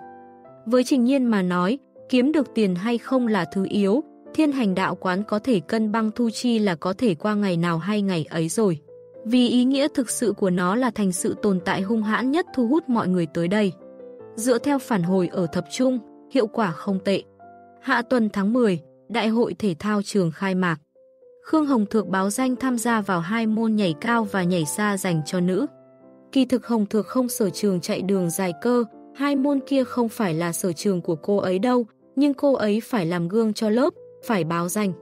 Với Trình Nhiên mà nói, kiếm được tiền hay không là thứ yếu, thiên hành đạo quán có thể cân băng thu chi là có thể qua ngày nào hay ngày ấy rồi vì ý nghĩa thực sự của nó là thành sự tồn tại hung hãn nhất thu hút mọi người tới đây. Dựa theo phản hồi ở thập trung, hiệu quả không tệ. Hạ tuần tháng 10, Đại hội Thể thao trường khai mạc. Khương Hồng Thược báo danh tham gia vào hai môn nhảy cao và nhảy xa dành cho nữ. Kỳ thực Hồng Thược không sở trường chạy đường dài cơ, hai môn kia không phải là sở trường của cô ấy đâu, nhưng cô ấy phải làm gương cho lớp, phải báo danh.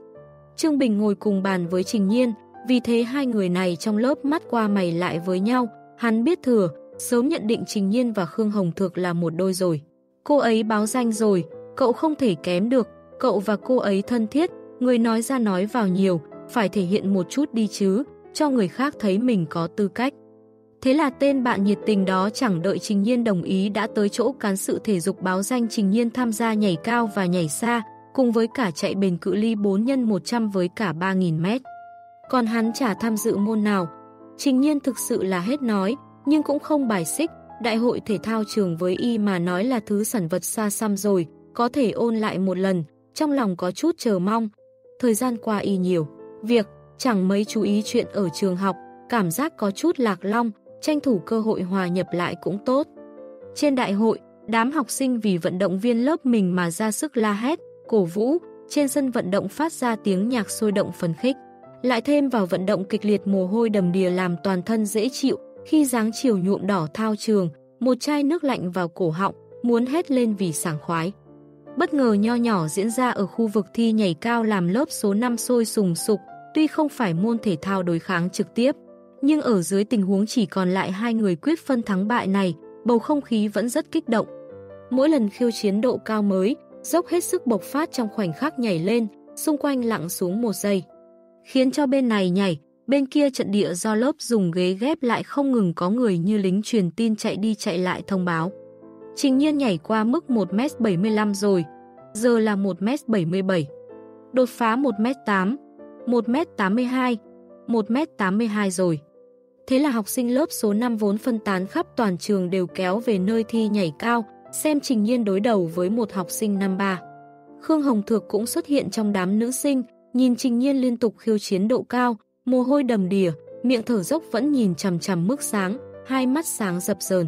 Trương Bình ngồi cùng bàn với Trình Nhiên, vì thế hai người này trong lớp mắt qua mày lại với nhau, hắn biết thừa, sớm nhận định Trình Nhiên và Khương Hồng Thược là một đôi rồi. Cô ấy báo danh rồi, cậu không thể kém được, cậu và cô ấy thân thiết, người nói ra nói vào nhiều, phải thể hiện một chút đi chứ, cho người khác thấy mình có tư cách. Thế là tên bạn nhiệt tình đó chẳng đợi Trình Nhiên đồng ý đã tới chỗ cán sự thể dục báo danh Trình Nhiên tham gia nhảy cao và nhảy xa, cùng với cả chạy bền cự ly 4 x 100 với cả 3.000 mét. Còn hắn chả tham dự môn nào. Trình Nhiên thực sự là hết nói, nhưng cũng không bài xích, đại hội thể thao trường với y mà nói là thứ sản vật xa xăm rồi, có thể ôn lại một lần, trong lòng có chút chờ mong. Thời gian qua y nhiều, việc chẳng mấy chú ý chuyện ở trường học, cảm giác có chút lạc long, tranh thủ cơ hội hòa nhập lại cũng tốt. Trên đại hội, đám học sinh vì vận động viên lớp mình mà ra sức la hét, cổ vũ, trên sân vận động phát ra tiếng nhạc sôi động phấn khích. Lại thêm vào vận động kịch liệt mồ hôi đầm đìa làm toàn thân dễ chịu, khi dáng chiều nhuộm đỏ thao trường, một chai nước lạnh vào cổ họng, muốn hét lên vì sảng khoái. Bất ngờ nho nhỏ diễn ra ở khu vực thi nhảy cao làm lớp số 5 sôi sùng sục, tuy không phải môn thể thao đối kháng trực tiếp, nhưng ở dưới tình huống chỉ còn lại hai người quyết phân thắng bại này, bầu không khí vẫn rất kích động. Mỗi lần khiêu chiến độ cao mới, dốc hết sức bộc phát trong khoảnh khắc nhảy lên, xung quanh lặng xuống một giây. Khiến cho bên này nhảy, bên kia trận địa do lớp dùng ghế ghép lại không ngừng có người như lính truyền tin chạy đi chạy lại thông báo. Trình nhiên nhảy qua mức 1m75 rồi, giờ là 1m77. Đột phá 1m8, 1m82, 1m82 rồi. Thế là học sinh lớp số 5 vốn phân tán khắp toàn trường đều kéo về nơi thi nhảy cao, xem Trình Nhiên đối đầu với một học sinh năm 3. Khương Hồng Thược cũng xuất hiện trong đám nữ sinh, nhìn Trình Nhiên liên tục khiêu chiến độ cao, mồ hôi đầm đìa, miệng thở dốc vẫn nhìn chằm chằm mức sáng, hai mắt sáng dập dờn.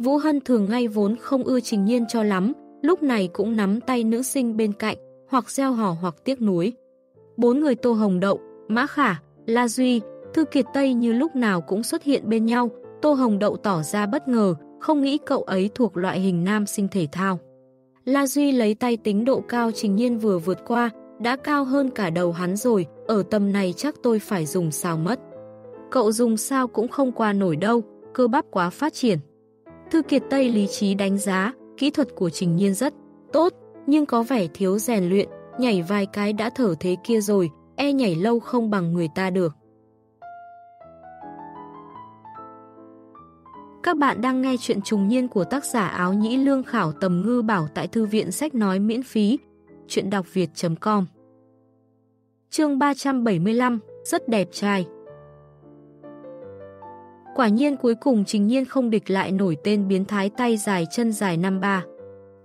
Vũ Hân thường ngay vốn không ưa Trình Nhiên cho lắm, lúc này cũng nắm tay nữ sinh bên cạnh, hoặc gieo hò hoặc tiếc nuối. Bốn người Tô Hồng Đậu, Mã Khả, La Duy, Thư Kiệt Tây như lúc nào cũng xuất hiện bên nhau, Tô Hồng Đậu tỏ ra bất ngờ, không nghĩ cậu ấy thuộc loại hình nam sinh thể thao. La Duy lấy tay tính độ cao Trình Nhiên vừa vượt qua, đã cao hơn cả đầu hắn rồi, ở tầm này chắc tôi phải dùng sao mất. Cậu dùng sao cũng không qua nổi đâu, cơ bắp quá phát triển. Thư Kiệt Tây lý trí đánh giá, kỹ thuật của Trình Nhiên rất tốt, nhưng có vẻ thiếu rèn luyện, nhảy vài cái đã thở thế kia rồi, e nhảy lâu không bằng người ta được. Các bạn đang nghe chuyện trùng niên của tác giả áo nhĩ lương khảo tầm ngư bảo tại thư viện sách nói miễn phí. Chuyện đọc việt.com Chương 375 Rất đẹp trai Quả nhiên cuối cùng Trình Nhiên không địch lại nổi tên biến thái tay dài chân dài năm ba.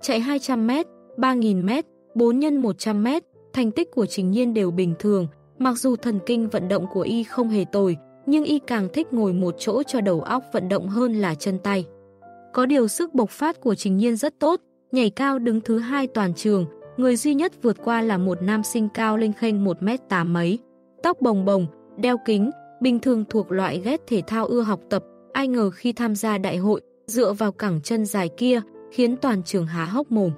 Chạy 200m, 3.000m, 4 x 100m, thành tích của Trình Nhiên đều bình thường, mặc dù thần kinh vận động của y không hề tồi, nhưng y càng thích ngồi một chỗ cho đầu óc vận động hơn là chân tay. Có điều sức bộc phát của Trình Nhiên rất tốt, nhảy cao đứng thứ hai toàn trường, người duy nhất vượt qua là một nam sinh cao lên khênh 1m8 mấy. Tóc bồng bồng, đeo kính, bình thường thuộc loại ghét thể thao ưa học tập, ai ngờ khi tham gia đại hội, dựa vào cẳng chân dài kia, khiến toàn trường há hốc mồm.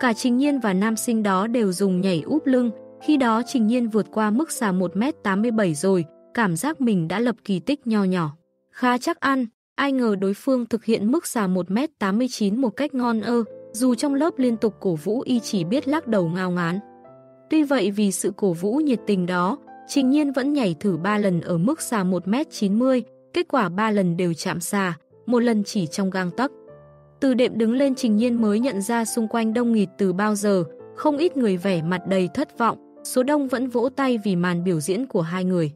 Cả Trình Nhiên và nam sinh đó đều dùng nhảy úp lưng, khi đó Trình Nhiên vượt qua mức xà 1m87 rồi, cảm giác mình đã lập kỳ tích nho nhỏ. Khá chắc ăn, ai ngờ đối phương thực hiện mức xà 1m89 một cách ngon ơ, dù trong lớp liên tục cổ vũ y chỉ biết lắc đầu ngao ngán. Tuy vậy vì sự cổ vũ nhiệt tình đó, Trình Nhiên vẫn nhảy thử 3 lần ở mức xa 1m90, kết quả 3 lần đều chạm xa, một lần chỉ trong gang tấc. Từ đệm đứng lên Trình Nhiên mới nhận ra xung quanh đông nghịt từ bao giờ, không ít người vẻ mặt đầy thất vọng, số đông vẫn vỗ tay vì màn biểu diễn của hai người.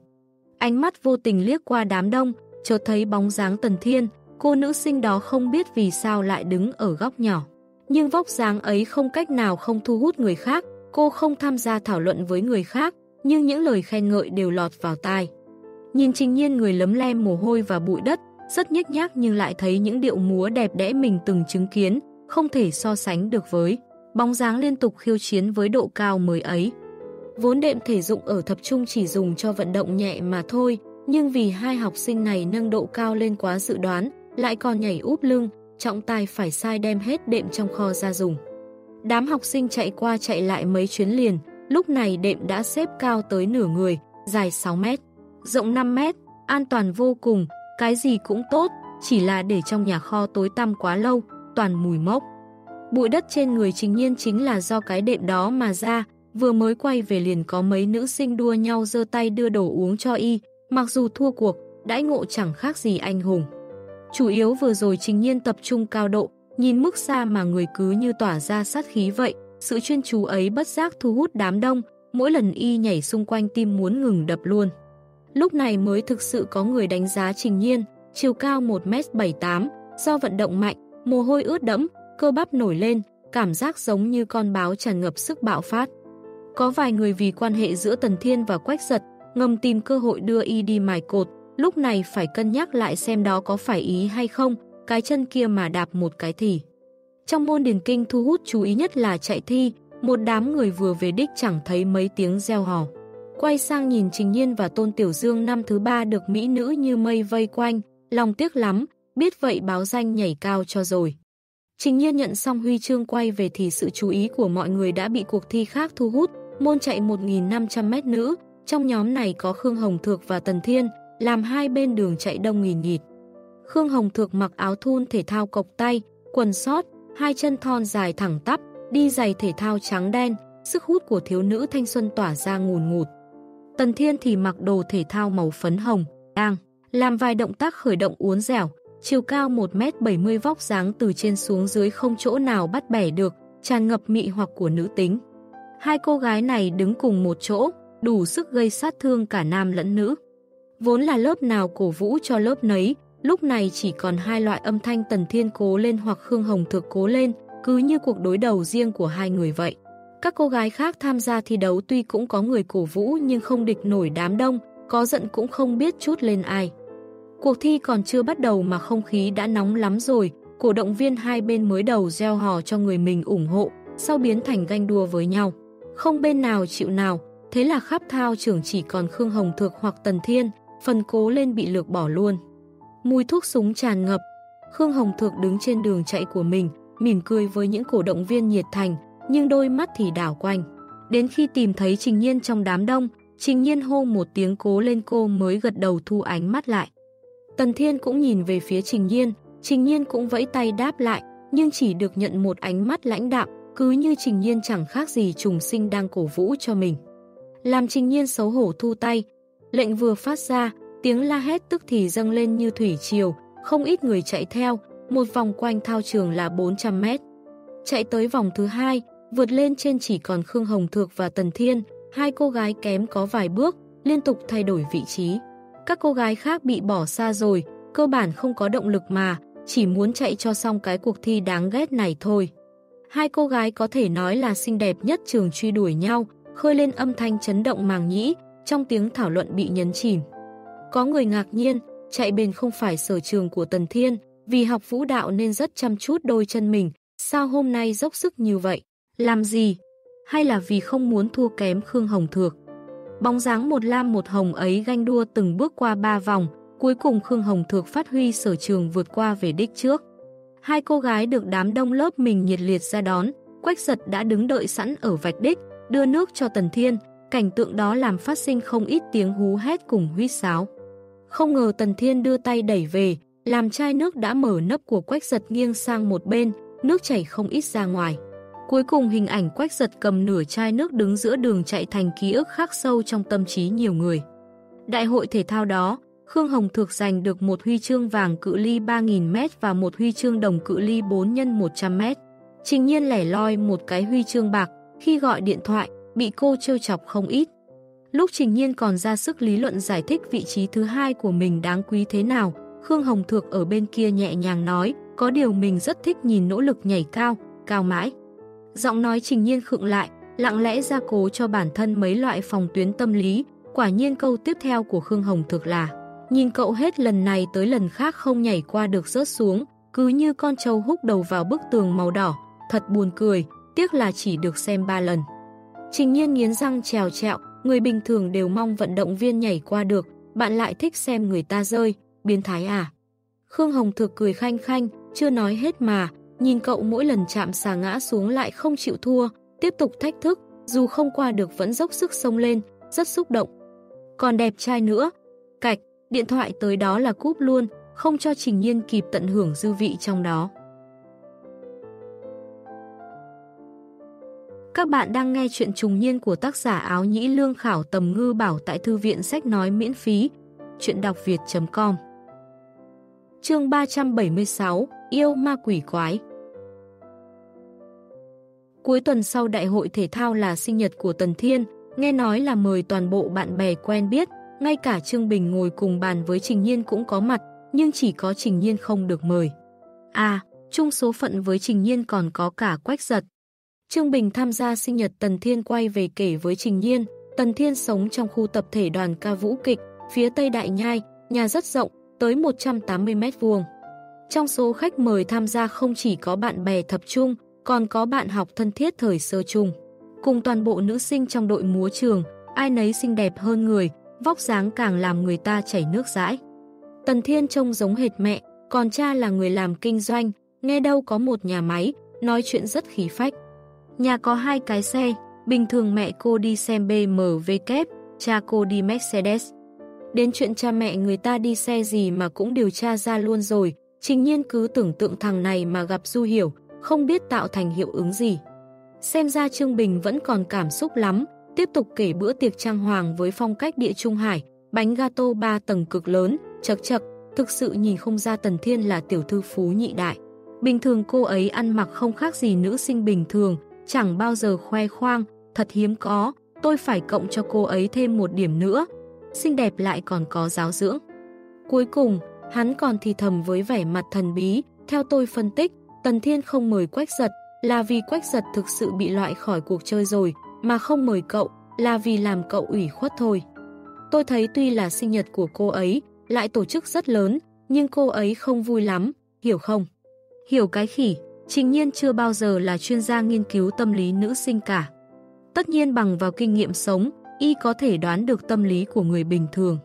Ánh mắt vô tình liếc qua đám đông, chợt thấy bóng dáng Tần Thiên, cô nữ sinh đó không biết vì sao lại đứng ở góc nhỏ. Nhưng vóc dáng ấy không cách nào không thu hút người khác, cô không tham gia thảo luận với người khác, nhưng những lời khen ngợi đều lọt vào tai. Nhìn trình nhiên người lấm lem mồ hôi và bụi đất, rất nhếch nhác nhưng lại thấy những điệu múa đẹp đẽ mình từng chứng kiến, không thể so sánh được với bóng dáng liên tục khiêu chiến với độ cao mới ấy. Vốn đệm thể dụng ở thập trung chỉ dùng cho vận động nhẹ mà thôi, nhưng vì hai học sinh này nâng độ cao lên quá dự đoán, lại còn nhảy úp lưng, trọng tài phải sai đem hết đệm trong kho ra dùng. Đám học sinh chạy qua chạy lại mấy chuyến liền, lúc này đệm đã xếp cao tới nửa người, dài 6 mét, rộng 5 mét, an toàn vô cùng, cái gì cũng tốt, chỉ là để trong nhà kho tối tăm quá lâu, toàn mùi mốc. Bụi đất trên người chính nhiên chính là do cái đệm đó mà ra, vừa mới quay về liền có mấy nữ sinh đua nhau dơ tay đưa đồ uống cho y, mặc dù thua cuộc, đãi ngộ chẳng khác gì anh hùng. Chủ yếu vừa rồi trình nhiên tập trung cao độ, nhìn mức xa mà người cứ như tỏa ra sát khí vậy, sự chuyên chú ấy bất giác thu hút đám đông, mỗi lần y nhảy xung quanh tim muốn ngừng đập luôn. Lúc này mới thực sự có người đánh giá trình nhiên, chiều cao 1m78, do vận động mạnh, mồ hôi ướt đẫm, cơ bắp nổi lên, cảm giác giống như con báo tràn ngập sức bạo phát. Có vài người vì quan hệ giữa Tần Thiên và Quách Giật, ngầm tìm cơ hội đưa y đi mài cột, lúc này phải cân nhắc lại xem đó có phải ý hay không, cái chân kia mà đạp một cái thì. Trong môn điền kinh thu hút chú ý nhất là chạy thi, một đám người vừa về đích chẳng thấy mấy tiếng reo hò. Quay sang nhìn Trình Nhiên và Tôn Tiểu Dương năm thứ ba được mỹ nữ như mây vây quanh, lòng tiếc lắm, biết vậy báo danh nhảy cao cho rồi. Trình Nhiên nhận xong huy chương quay về thì sự chú ý của mọi người đã bị cuộc thi khác thu hút, môn chạy 1.500 mét nữ, trong nhóm này có Khương Hồng Thược và Tần Thiên, làm hai bên đường chạy đông nghìn nghịt. Khương Hồng Thược mặc áo thun thể thao cộc tay, quần sót, hai chân thon dài thẳng tắp, đi giày thể thao trắng đen, sức hút của thiếu nữ thanh xuân tỏa ra ngùn ngụt. Tần Thiên thì mặc đồ thể thao màu phấn hồng, đang làm vài động tác khởi động uốn dẻo, chiều cao 1m70 vóc dáng từ trên xuống dưới không chỗ nào bắt bẻ được, tràn ngập mị hoặc của nữ tính. Hai cô gái này đứng cùng một chỗ, đủ sức gây sát thương cả nam lẫn nữ. Vốn là lớp nào cổ vũ cho lớp nấy, lúc này chỉ còn hai loại âm thanh Tần Thiên cố lên hoặc Khương Hồng thược cố lên, cứ như cuộc đối đầu riêng của hai người vậy. Các cô gái khác tham gia thi đấu tuy cũng có người cổ vũ nhưng không địch nổi đám đông, có giận cũng không biết chút lên ai. Cuộc thi còn chưa bắt đầu mà không khí đã nóng lắm rồi, cổ động viên hai bên mới đầu gieo hò cho người mình ủng hộ, sau biến thành ganh đua với nhau. Không bên nào chịu nào, thế là khắp thao trưởng chỉ còn Khương Hồng Thược hoặc Tần Thiên, phần cố lên bị lược bỏ luôn. Mùi thuốc súng tràn ngập, Khương Hồng Thược đứng trên đường chạy của mình, mỉm cười với những cổ động viên nhiệt thành, nhưng đôi mắt thì đảo quanh. Đến khi tìm thấy Trình Nhiên trong đám đông, Trình Nhiên hô một tiếng cố lên cô mới gật đầu thu ánh mắt lại. Tần Thiên cũng nhìn về phía Trình Nhiên, Trình Nhiên cũng vẫy tay đáp lại, nhưng chỉ được nhận một ánh mắt lãnh đạm, cứ như Trình Nhiên chẳng khác gì trùng sinh đang cổ vũ cho mình. Làm Trình Nhiên xấu hổ thu tay, lệnh vừa phát ra, tiếng la hét tức thì dâng lên như thủy triều, không ít người chạy theo, một vòng quanh thao trường là 400 mét. Chạy tới vòng thứ hai, vượt lên trên chỉ còn Khương Hồng Thược và Tần Thiên, hai cô gái kém có vài bước, liên tục thay đổi vị trí. Các cô gái khác bị bỏ xa rồi, cơ bản không có động lực mà, chỉ muốn chạy cho xong cái cuộc thi đáng ghét này thôi. Hai cô gái có thể nói là xinh đẹp nhất trường truy đuổi nhau, khơi lên âm thanh chấn động màng nhĩ, trong tiếng thảo luận bị nhấn chìm. Có người ngạc nhiên, chạy bền không phải sở trường của Tần Thiên, vì học vũ đạo nên rất chăm chút đôi chân mình, sao hôm nay dốc sức như vậy? Làm gì? Hay là vì không muốn thua kém Khương Hồng Thược? Bóng dáng một lam một hồng ấy ganh đua từng bước qua ba vòng, cuối cùng Khương Hồng Thược phát huy sở trường vượt qua về đích trước. Hai cô gái được đám đông lớp mình nhiệt liệt ra đón, Quách giật đã đứng đợi sẵn ở vạch đích, đưa nước cho Tần Thiên, cảnh tượng đó làm phát sinh không ít tiếng hú hét cùng huýt sáo. Không ngờ Tần Thiên đưa tay đẩy về, làm chai nước đã mở nắp của Quách giật nghiêng sang một bên, nước chảy không ít ra ngoài. Cuối cùng hình ảnh quách giật cầm nửa chai nước đứng giữa đường chạy thành ký ức khắc sâu trong tâm trí nhiều người. Đại hội thể thao đó, Khương Hồng Thược giành được một huy chương vàng cự ly 3.000m và một huy chương đồng cự ly 4 x 100m. Trình nhiên lẻ loi một cái huy chương bạc, khi gọi điện thoại, bị cô trêu chọc không ít. Lúc Trình Nhiên còn ra sức lý luận giải thích vị trí thứ hai của mình đáng quý thế nào, Khương Hồng Thược ở bên kia nhẹ nhàng nói, có điều mình rất thích nhìn nỗ lực nhảy cao, cao mãi. Giọng nói trình nhiên khựng lại, lặng lẽ ra cố cho bản thân mấy loại phòng tuyến tâm lý, quả nhiên câu tiếp theo của Khương Hồng thược là Nhìn cậu hết lần này tới lần khác không nhảy qua được rớt xuống, cứ như con trâu húc đầu vào bức tường màu đỏ, thật buồn cười, tiếc là chỉ được xem 3 lần. Trình nhiên nghiến răng trèo trẹo, người bình thường đều mong vận động viên nhảy qua được, bạn lại thích xem người ta rơi, biến thái à. Khương Hồng Thực cười khanh khanh, chưa nói hết mà, nhìn cậu mỗi lần chạm xà ngã xuống lại không chịu thua, tiếp tục thách thức, dù không qua được vẫn dốc sức sông lên, rất xúc động. Còn đẹp trai nữa, cạch, điện thoại tới đó là cúp luôn, không cho Trình Nhiên kịp tận hưởng dư vị trong đó. Các bạn đang nghe chuyện trùng niên của tác giả áo nhĩ lương khảo tầm ngư bảo tại thư viện sách nói miễn phí. Chuyện đọc việt.com Chương 376 Yêu ma quỷ quái Cuối tuần sau đại hội thể thao là sinh nhật của Tần Thiên, nghe nói là mời toàn bộ bạn bè quen biết, ngay cả Trương Bình ngồi cùng bàn với Trình Nhiên cũng có mặt, nhưng chỉ có Trình Nhiên không được mời. À, chung số phận với Trình Nhiên còn có cả quách giật. Trương Bình tham gia sinh nhật Tần Thiên quay về kể với Trình Nhiên, Tần Thiên sống trong khu tập thể đoàn ca vũ kịch, phía Tây Đại Nhai, nhà rất rộng, tới 180 mét vuông. Trong số khách mời tham gia không chỉ có bạn bè thập trung, còn có bạn học thân thiết thời sơ trùng, Cùng toàn bộ nữ sinh trong đội múa trường, ai nấy xinh đẹp hơn người, vóc dáng càng làm người ta chảy nước rãi. Tần Thiên trông giống hệt mẹ, còn cha là người làm kinh doanh, nghe đâu có một nhà máy, nói chuyện rất khí phách. Nhà có hai cái xe, bình thường mẹ cô đi xem BMW kép, cha cô đi Mercedes. Đến chuyện cha mẹ người ta đi xe gì mà cũng điều tra ra luôn rồi, trình nhiên cứ tưởng tượng thằng này mà gặp Du Hiểu, không biết tạo thành hiệu ứng gì. Xem ra Trương Bình vẫn còn cảm xúc lắm, tiếp tục kể bữa tiệc trang hoàng với phong cách địa trung hải, bánh gato 3 tầng cực lớn, chật chật, thực sự nhìn không ra Tần Thiên là tiểu thư phú nhị đại. Bình thường cô ấy ăn mặc không khác gì nữ sinh bình thường, chẳng bao giờ khoe khoang, thật hiếm có, tôi phải cộng cho cô ấy thêm một điểm nữa. Xinh đẹp lại còn có giáo dưỡng. Cuối cùng, hắn còn thì thầm với vẻ mặt thần bí, theo tôi phân tích, Tần Thiên không mời Quách Giật là vì Quách Giật thực sự bị loại khỏi cuộc chơi rồi, mà không mời cậu là vì làm cậu ủy khuất thôi. Tôi thấy tuy là sinh nhật của cô ấy, lại tổ chức rất lớn, nhưng cô ấy không vui lắm, hiểu không? Hiểu cái khỉ, Trình Nhiên chưa bao giờ là chuyên gia nghiên cứu tâm lý nữ sinh cả. Tất nhiên bằng vào kinh nghiệm sống, y có thể đoán được tâm lý của người bình thường.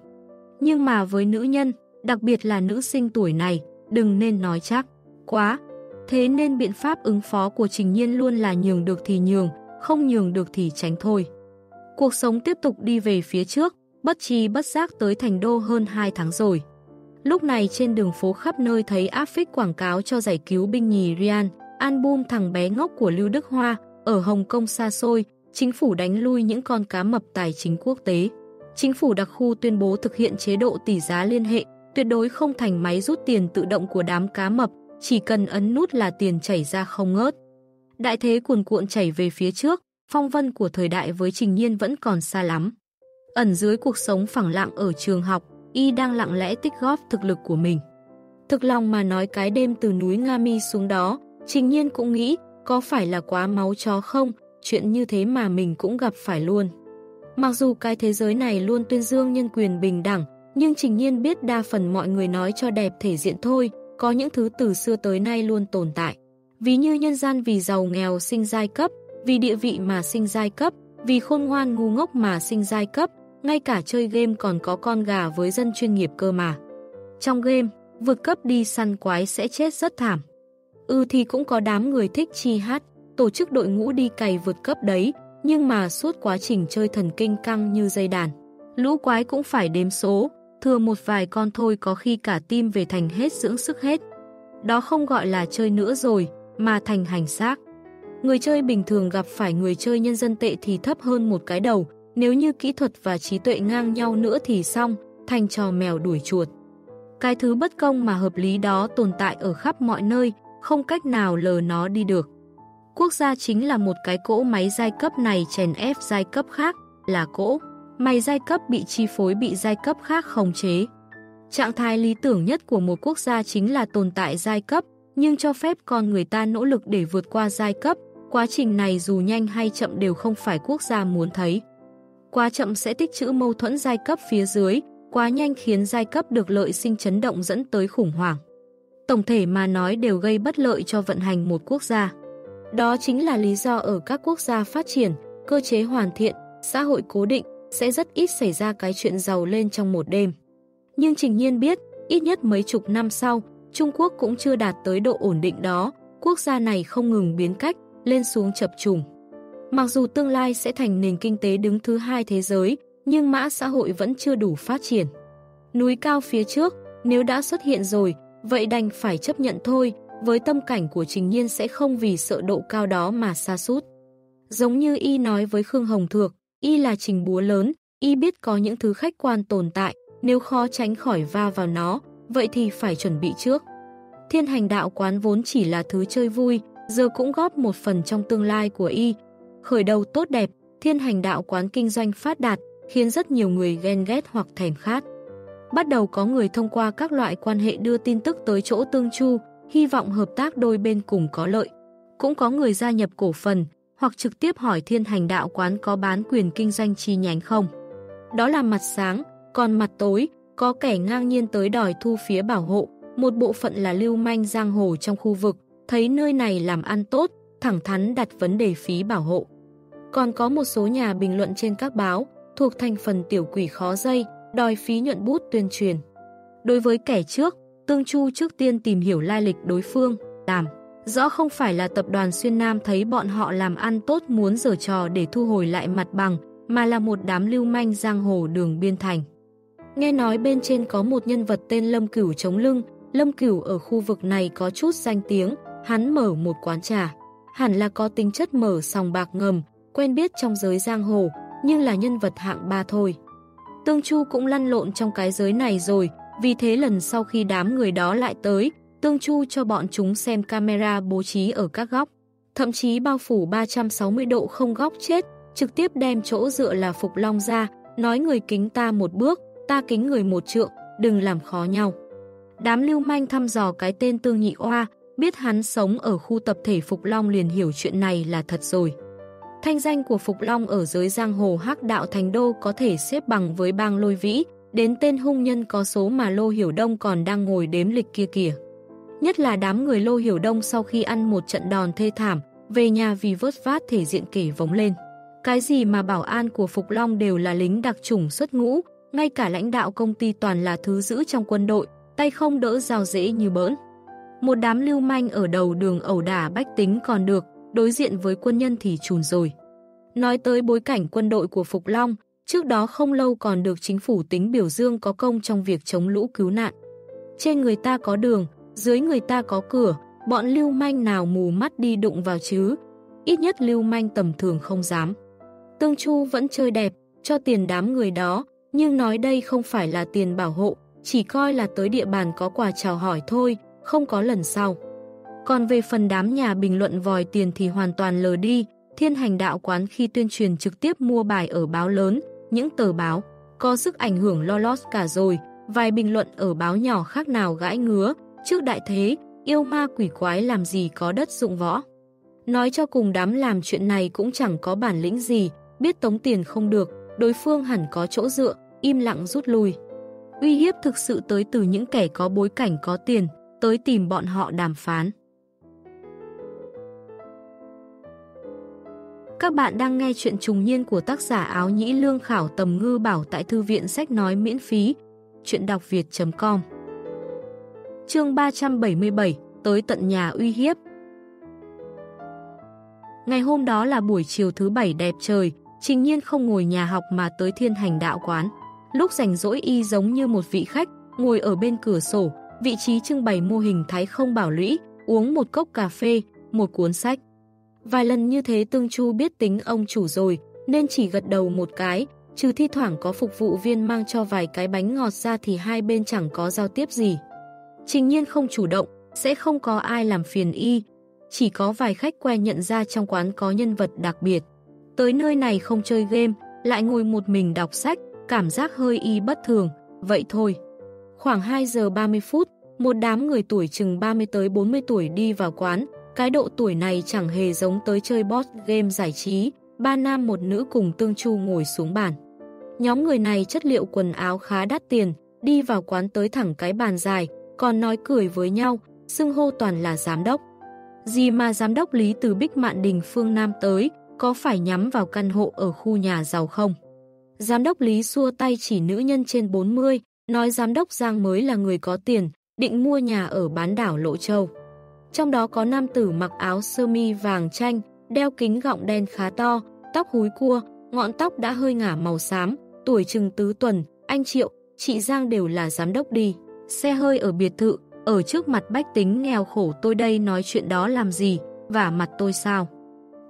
Nhưng mà với nữ nhân, đặc biệt là nữ sinh tuổi này, đừng nên nói chắc. Quá! Thế nên biện pháp ứng phó của Trình Nhiên luôn là nhường được thì nhường, không nhường được thì tránh thôi. Cuộc sống tiếp tục đi về phía trước, bất chi bất giác tới thành đô hơn 2 tháng rồi. Lúc này trên đường phố khắp nơi thấy áp phích quảng cáo cho giải cứu binh nhì Rian, album Thằng bé ngốc của Lưu Đức Hoa, ở Hồng Kông xa xôi, chính phủ đánh lui những con cá mập tài chính quốc tế. Chính phủ đặc khu tuyên bố thực hiện chế độ tỷ giá liên hệ, tuyệt đối không thành máy rút tiền tự động của đám cá mập, chỉ cần ấn nút là tiền chảy ra không ngớt. Đại thế cuồn cuộn chảy về phía trước, phong vân của thời đại với Trình Nhiên vẫn còn xa lắm. Ẩn dưới cuộc sống phẳng lặng ở trường học, y đang lặng lẽ tích góp thực lực của mình. Thực lòng mà nói cái đêm từ núi Nga Mi xuống đó, Trình Nhiên cũng nghĩ có phải là quá máu chó không, chuyện như thế mà mình cũng gặp phải luôn. Mặc dù cái thế giới này luôn tuyên dương nhân quyền bình đẳng, nhưng Trình Nhiên biết đa phần mọi người nói cho đẹp thể diện thôi, có những thứ từ xưa tới nay luôn tồn tại. Ví như nhân gian vì giàu nghèo sinh giai cấp, vì địa vị mà sinh giai cấp, vì khôn ngoan ngu ngốc mà sinh giai cấp, ngay cả chơi game còn có con gà với dân chuyên nghiệp cơ mà. Trong game, vượt cấp đi săn quái sẽ chết rất thảm. Ừ thì cũng có đám người thích chi hát, tổ chức đội ngũ đi cày vượt cấp đấy, nhưng mà suốt quá trình chơi thần kinh căng như dây đàn. Lũ quái cũng phải đếm số, thừa một vài con thôi có khi cả tim về thành hết dưỡng sức hết. Đó không gọi là chơi nữa rồi, mà thành hành xác. Người chơi bình thường gặp phải người chơi nhân dân tệ thì thấp hơn một cái đầu, nếu như kỹ thuật và trí tuệ ngang nhau nữa thì xong, thành trò mèo đuổi chuột. Cái thứ bất công mà hợp lý đó tồn tại ở khắp mọi nơi, không cách nào lờ nó đi được. Quốc gia chính là một cái cỗ máy giai cấp này chèn ép giai cấp khác, là cỗ. máy giai cấp bị chi phối bị giai cấp khác khống chế. Trạng thái lý tưởng nhất của một quốc gia chính là tồn tại giai cấp, nhưng cho phép con người ta nỗ lực để vượt qua giai cấp. Quá trình này dù nhanh hay chậm đều không phải quốc gia muốn thấy. Quá chậm sẽ tích trữ mâu thuẫn giai cấp phía dưới, quá nhanh khiến giai cấp được lợi sinh chấn động dẫn tới khủng hoảng. tổng thể mà nói đều gây bất lợi cho vận hành một quốc gia. Đó chính là lý do ở các quốc gia phát triển, cơ chế hoàn thiện, xã hội cố định, sẽ rất ít xảy ra cái chuyện giàu lên trong một đêm. Nhưng Trình Nhiên biết, ít nhất mấy chục năm sau, Trung Quốc cũng chưa đạt tới độ ổn định đó, quốc gia này không ngừng biến cách, lên xuống chập trùng. Mặc dù tương lai sẽ thành nền kinh tế đứng thứ hai thế giới, nhưng mã xã hội vẫn chưa đủ phát triển. Núi cao phía trước, nếu đã xuất hiện rồi, vậy đành phải chấp nhận thôi, với tâm cảnh của Trình Nhiên sẽ không vì sợ độ cao đó mà xa sút Giống như y nói với Khương Hồng Thược, y là trình búa lớn, y biết có những thứ khách quan tồn tại, nếu khó tránh khỏi va vào nó, vậy thì phải chuẩn bị trước. Thiên hành đạo quán vốn chỉ là thứ chơi vui, giờ cũng góp một phần trong tương lai của y. Khởi đầu tốt đẹp, thiên hành đạo quán kinh doanh phát đạt, khiến rất nhiều người ghen ghét hoặc thèm khát. Bắt đầu có người thông qua các loại quan hệ đưa tin tức tới chỗ tương chu, hy vọng hợp tác đôi bên cùng có lợi. Cũng có người gia nhập cổ phần, hoặc trực tiếp hỏi thiên hành đạo quán có bán quyền kinh doanh chi nhánh không. Đó là mặt sáng, còn mặt tối, có kẻ ngang nhiên tới đòi thu phía bảo hộ, một bộ phận là lưu manh giang hồ trong khu vực, thấy nơi này làm ăn tốt, thẳng thắn đặt vấn đề phí bảo hộ. Còn có một số nhà bình luận trên các báo, thuộc thành phần tiểu quỷ khó dây, đòi phí nhuận bút tuyên truyền. Đối với kẻ trước, Tương Chu trước tiên tìm hiểu lai lịch đối phương, làm. Rõ không phải là tập đoàn Xuyên Nam thấy bọn họ làm ăn tốt muốn giở trò để thu hồi lại mặt bằng, mà là một đám lưu manh giang hồ đường biên thành. Nghe nói bên trên có một nhân vật tên Lâm Cửu chống lưng, Lâm Cửu ở khu vực này có chút danh tiếng, hắn mở một quán trà. Hẳn là có tính chất mở sòng bạc ngầm, quen biết trong giới giang hồ, nhưng là nhân vật hạng ba thôi. Tương Chu cũng lăn lộn trong cái giới này rồi, vì thế lần sau khi đám người đó lại tới, Tương Chu cho bọn chúng xem camera bố trí ở các góc, thậm chí bao phủ 360 độ không góc chết, trực tiếp đem chỗ dựa là Phục Long ra, nói người kính ta một bước, ta kính người một trượng, đừng làm khó nhau. Đám lưu manh thăm dò cái tên Tương Nhị Oa, biết hắn sống ở khu tập thể Phục Long liền hiểu chuyện này là thật rồi. Thanh danh của Phục Long ở giới giang hồ hắc đạo thành đô có thể xếp bằng với bang lôi vĩ, đến tên hung nhân có số mà Lô Hiểu Đông còn đang ngồi đếm lịch kia kìa. Nhất là đám người Lô Hiểu Đông sau khi ăn một trận đòn thê thảm, về nhà vì vớt vát thể diện kể vống lên. Cái gì mà bảo an của Phục Long đều là lính đặc chủng xuất ngũ, ngay cả lãnh đạo công ty toàn là thứ giữ trong quân đội, tay không đỡ rào dễ như bỡn. Một đám lưu manh ở đầu đường ẩu đả bách tính còn được, đối diện với quân nhân thì chùn rồi. Nói tới bối cảnh quân đội của Phục Long, trước đó không lâu còn được chính phủ tính biểu dương có công trong việc chống lũ cứu nạn. Trên người ta có đường, dưới người ta có cửa, bọn lưu manh nào mù mắt đi đụng vào chứ, ít nhất lưu manh tầm thường không dám. Tương Chu vẫn chơi đẹp, cho tiền đám người đó, nhưng nói đây không phải là tiền bảo hộ, chỉ coi là tới địa bàn có quà chào hỏi thôi, không có lần sau. Còn về phần đám nhà bình luận vòi tiền thì hoàn toàn lờ đi, thiên hành đạo quán khi tuyên truyền trực tiếp mua bài ở báo lớn, những tờ báo, có sức ảnh hưởng lo lót cả rồi, vài bình luận ở báo nhỏ khác nào gãi ngứa, trước đại thế, yêu ma quỷ quái làm gì có đất dụng võ. Nói cho cùng đám làm chuyện này cũng chẳng có bản lĩnh gì, biết tống tiền không được, đối phương hẳn có chỗ dựa, im lặng rút lui. Uy hiếp thực sự tới từ những kẻ có bối cảnh có tiền, tới tìm bọn họ đàm phán. Các bạn đang nghe chuyện trùng niên của tác giả áo nhĩ lương khảo tầm ngư bảo tại thư viện sách nói miễn phí. Chuyện đọc việt.com Chương 377 Tới tận nhà uy hiếp Ngày hôm đó là buổi chiều thứ bảy đẹp trời, trình nhiên không ngồi nhà học mà tới thiên hành đạo quán. Lúc rảnh rỗi y giống như một vị khách, ngồi ở bên cửa sổ, vị trí trưng bày mô hình thái không bảo lũy, uống một cốc cà phê, một cuốn sách. Vài lần như thế Tương Chu biết tính ông chủ rồi, nên chỉ gật đầu một cái, trừ thi thoảng có phục vụ viên mang cho vài cái bánh ngọt ra thì hai bên chẳng có giao tiếp gì. Trình nhiên không chủ động, sẽ không có ai làm phiền y, chỉ có vài khách quen nhận ra trong quán có nhân vật đặc biệt. Tới nơi này không chơi game, lại ngồi một mình đọc sách, cảm giác hơi y bất thường, vậy thôi. Khoảng 2 giờ 30 phút, một đám người tuổi chừng 30 tới 40 tuổi đi vào quán, cái độ tuổi này chẳng hề giống tới chơi boss game giải trí, ba nam một nữ cùng tương chu ngồi xuống bàn. Nhóm người này chất liệu quần áo khá đắt tiền, đi vào quán tới thẳng cái bàn dài, còn nói cười với nhau, xưng hô toàn là giám đốc. Gì mà giám đốc Lý từ Bích Mạn Đình phương Nam tới, có phải nhắm vào căn hộ ở khu nhà giàu không? Giám đốc Lý xua tay chỉ nữ nhân trên 40, nói giám đốc Giang mới là người có tiền, định mua nhà ở bán đảo Lộ Châu. Trong đó có nam tử mặc áo sơ mi vàng chanh, đeo kính gọng đen khá to, tóc húi cua, ngọn tóc đã hơi ngả màu xám, tuổi chừng tứ tuần, anh Triệu, chị Giang đều là giám đốc đi. Xe hơi ở biệt thự, ở trước mặt bách tính nghèo khổ tôi đây nói chuyện đó làm gì, vả mặt tôi sao?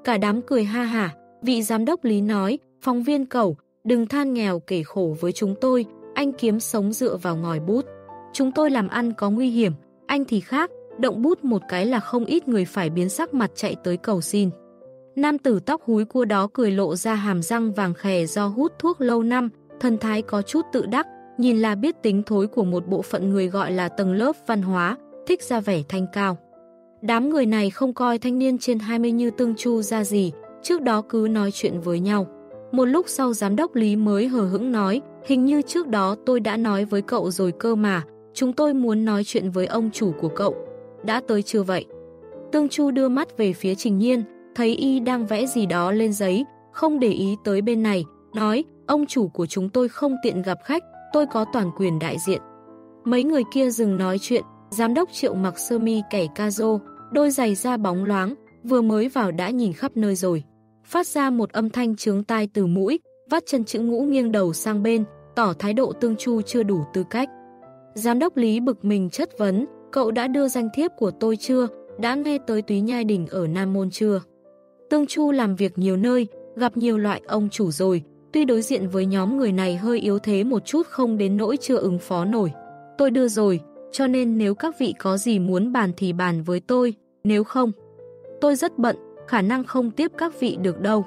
Cả đám cười ha hả, vị giám đốc Lý nói, phóng viên cầu, đừng than nghèo kể khổ với chúng tôi, anh kiếm sống dựa vào ngòi bút. Chúng tôi làm ăn có nguy hiểm, anh thì khác, động bút một cái là không ít người phải biến sắc mặt chạy tới cầu xin. Nam tử tóc húi cua đó cười lộ ra hàm răng vàng khè do hút thuốc lâu năm, thân thái có chút tự đắc, nhìn là biết tính thối của một bộ phận người gọi là tầng lớp văn hóa, thích ra vẻ thanh cao. Đám người này không coi thanh niên trên 20 như tương chu ra gì, trước đó cứ nói chuyện với nhau. Một lúc sau giám đốc Lý mới hờ hững nói, hình như trước đó tôi đã nói với cậu rồi cơ mà, chúng tôi muốn nói chuyện với ông chủ của cậu. Đã tới chưa vậy? Tương Chu đưa mắt về phía Trình Nhiên, thấy y đang vẽ gì đó lên giấy, không để ý tới bên này, nói, ông chủ của chúng tôi không tiện gặp khách, tôi có toàn quyền đại diện. Mấy người kia dừng nói chuyện, giám đốc triệu mặc sơ mi kẻ ca rô, đôi giày da bóng loáng, vừa mới vào đã nhìn khắp nơi rồi. Phát ra một âm thanh trướng tai từ mũi, vắt chân chữ ngũ nghiêng đầu sang bên, tỏ thái độ tương chu chưa đủ tư cách. Giám đốc Lý bực mình chất vấn, cậu đã đưa danh thiếp của tôi chưa, đã nghe tới túy nhai đỉnh ở Nam Môn chưa? Tương Chu làm việc nhiều nơi, gặp nhiều loại ông chủ rồi, tuy đối diện với nhóm người này hơi yếu thế một chút không đến nỗi chưa ứng phó nổi. Tôi đưa rồi, cho nên nếu các vị có gì muốn bàn thì bàn với tôi, nếu không. Tôi rất bận, khả năng không tiếp các vị được đâu.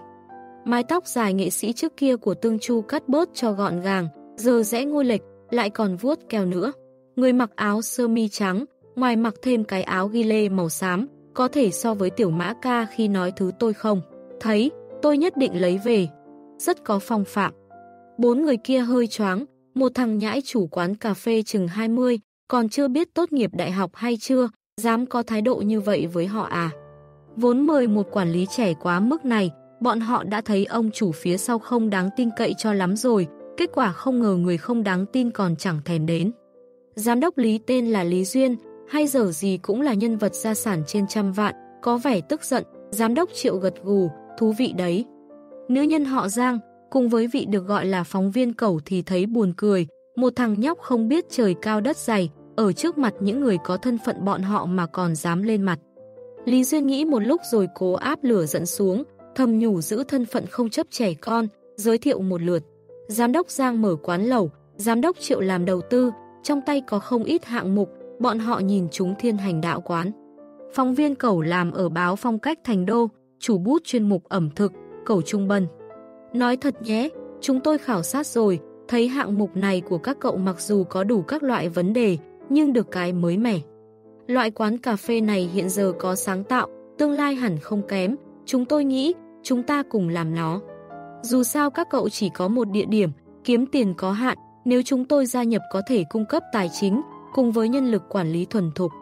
Mái tóc dài nghệ sĩ trước kia của Tương Chu cắt bớt cho gọn gàng, giờ rẽ ngôi lệch, lại còn vuốt keo nữa. Người mặc áo sơ mi trắng, ngoài mặc thêm cái áo ghi lê màu xám, có thể so với tiểu mã ca khi nói thứ tôi không. Thấy, tôi nhất định lấy về. Rất có phong phạm. Bốn người kia hơi choáng, một thằng nhãi chủ quán cà phê chừng 20, còn chưa biết tốt nghiệp đại học hay chưa, dám có thái độ như vậy với họ à. Vốn mời một quản lý trẻ quá mức này, bọn họ đã thấy ông chủ phía sau không đáng tin cậy cho lắm rồi, kết quả không ngờ người không đáng tin còn chẳng thèm đến. Giám đốc Lý tên là Lý Duyên, hay giờ gì cũng là nhân vật gia sản trên trăm vạn, có vẻ tức giận, giám đốc triệu gật gù, thú vị đấy. Nữ nhân họ Giang, cùng với vị được gọi là phóng viên cẩu thì thấy buồn cười, một thằng nhóc không biết trời cao đất dày, ở trước mặt những người có thân phận bọn họ mà còn dám lên mặt. Lý Duyên nghĩ một lúc rồi cố áp lửa dẫn xuống, thầm nhủ giữ thân phận không chấp trẻ con, giới thiệu một lượt. Giám đốc Giang mở quán lẩu, giám đốc Triệu làm đầu tư, trong tay có không ít hạng mục, bọn họ nhìn chúng thiên hành đạo quán. Phóng viên Cẩu làm ở báo phong cách thành đô, chủ bút chuyên mục ẩm thực, Cẩu Trung Bân. Nói thật nhé, chúng tôi khảo sát rồi, thấy hạng mục này của các cậu mặc dù có đủ các loại vấn đề, nhưng được cái mới mẻ. Loại quán cà phê này hiện giờ có sáng tạo, tương lai hẳn không kém, chúng tôi nghĩ chúng ta cùng làm nó. Dù sao các cậu chỉ có một địa điểm, kiếm tiền có hạn, nếu chúng tôi gia nhập có thể cung cấp tài chính, cùng với nhân lực quản lý thuần thục.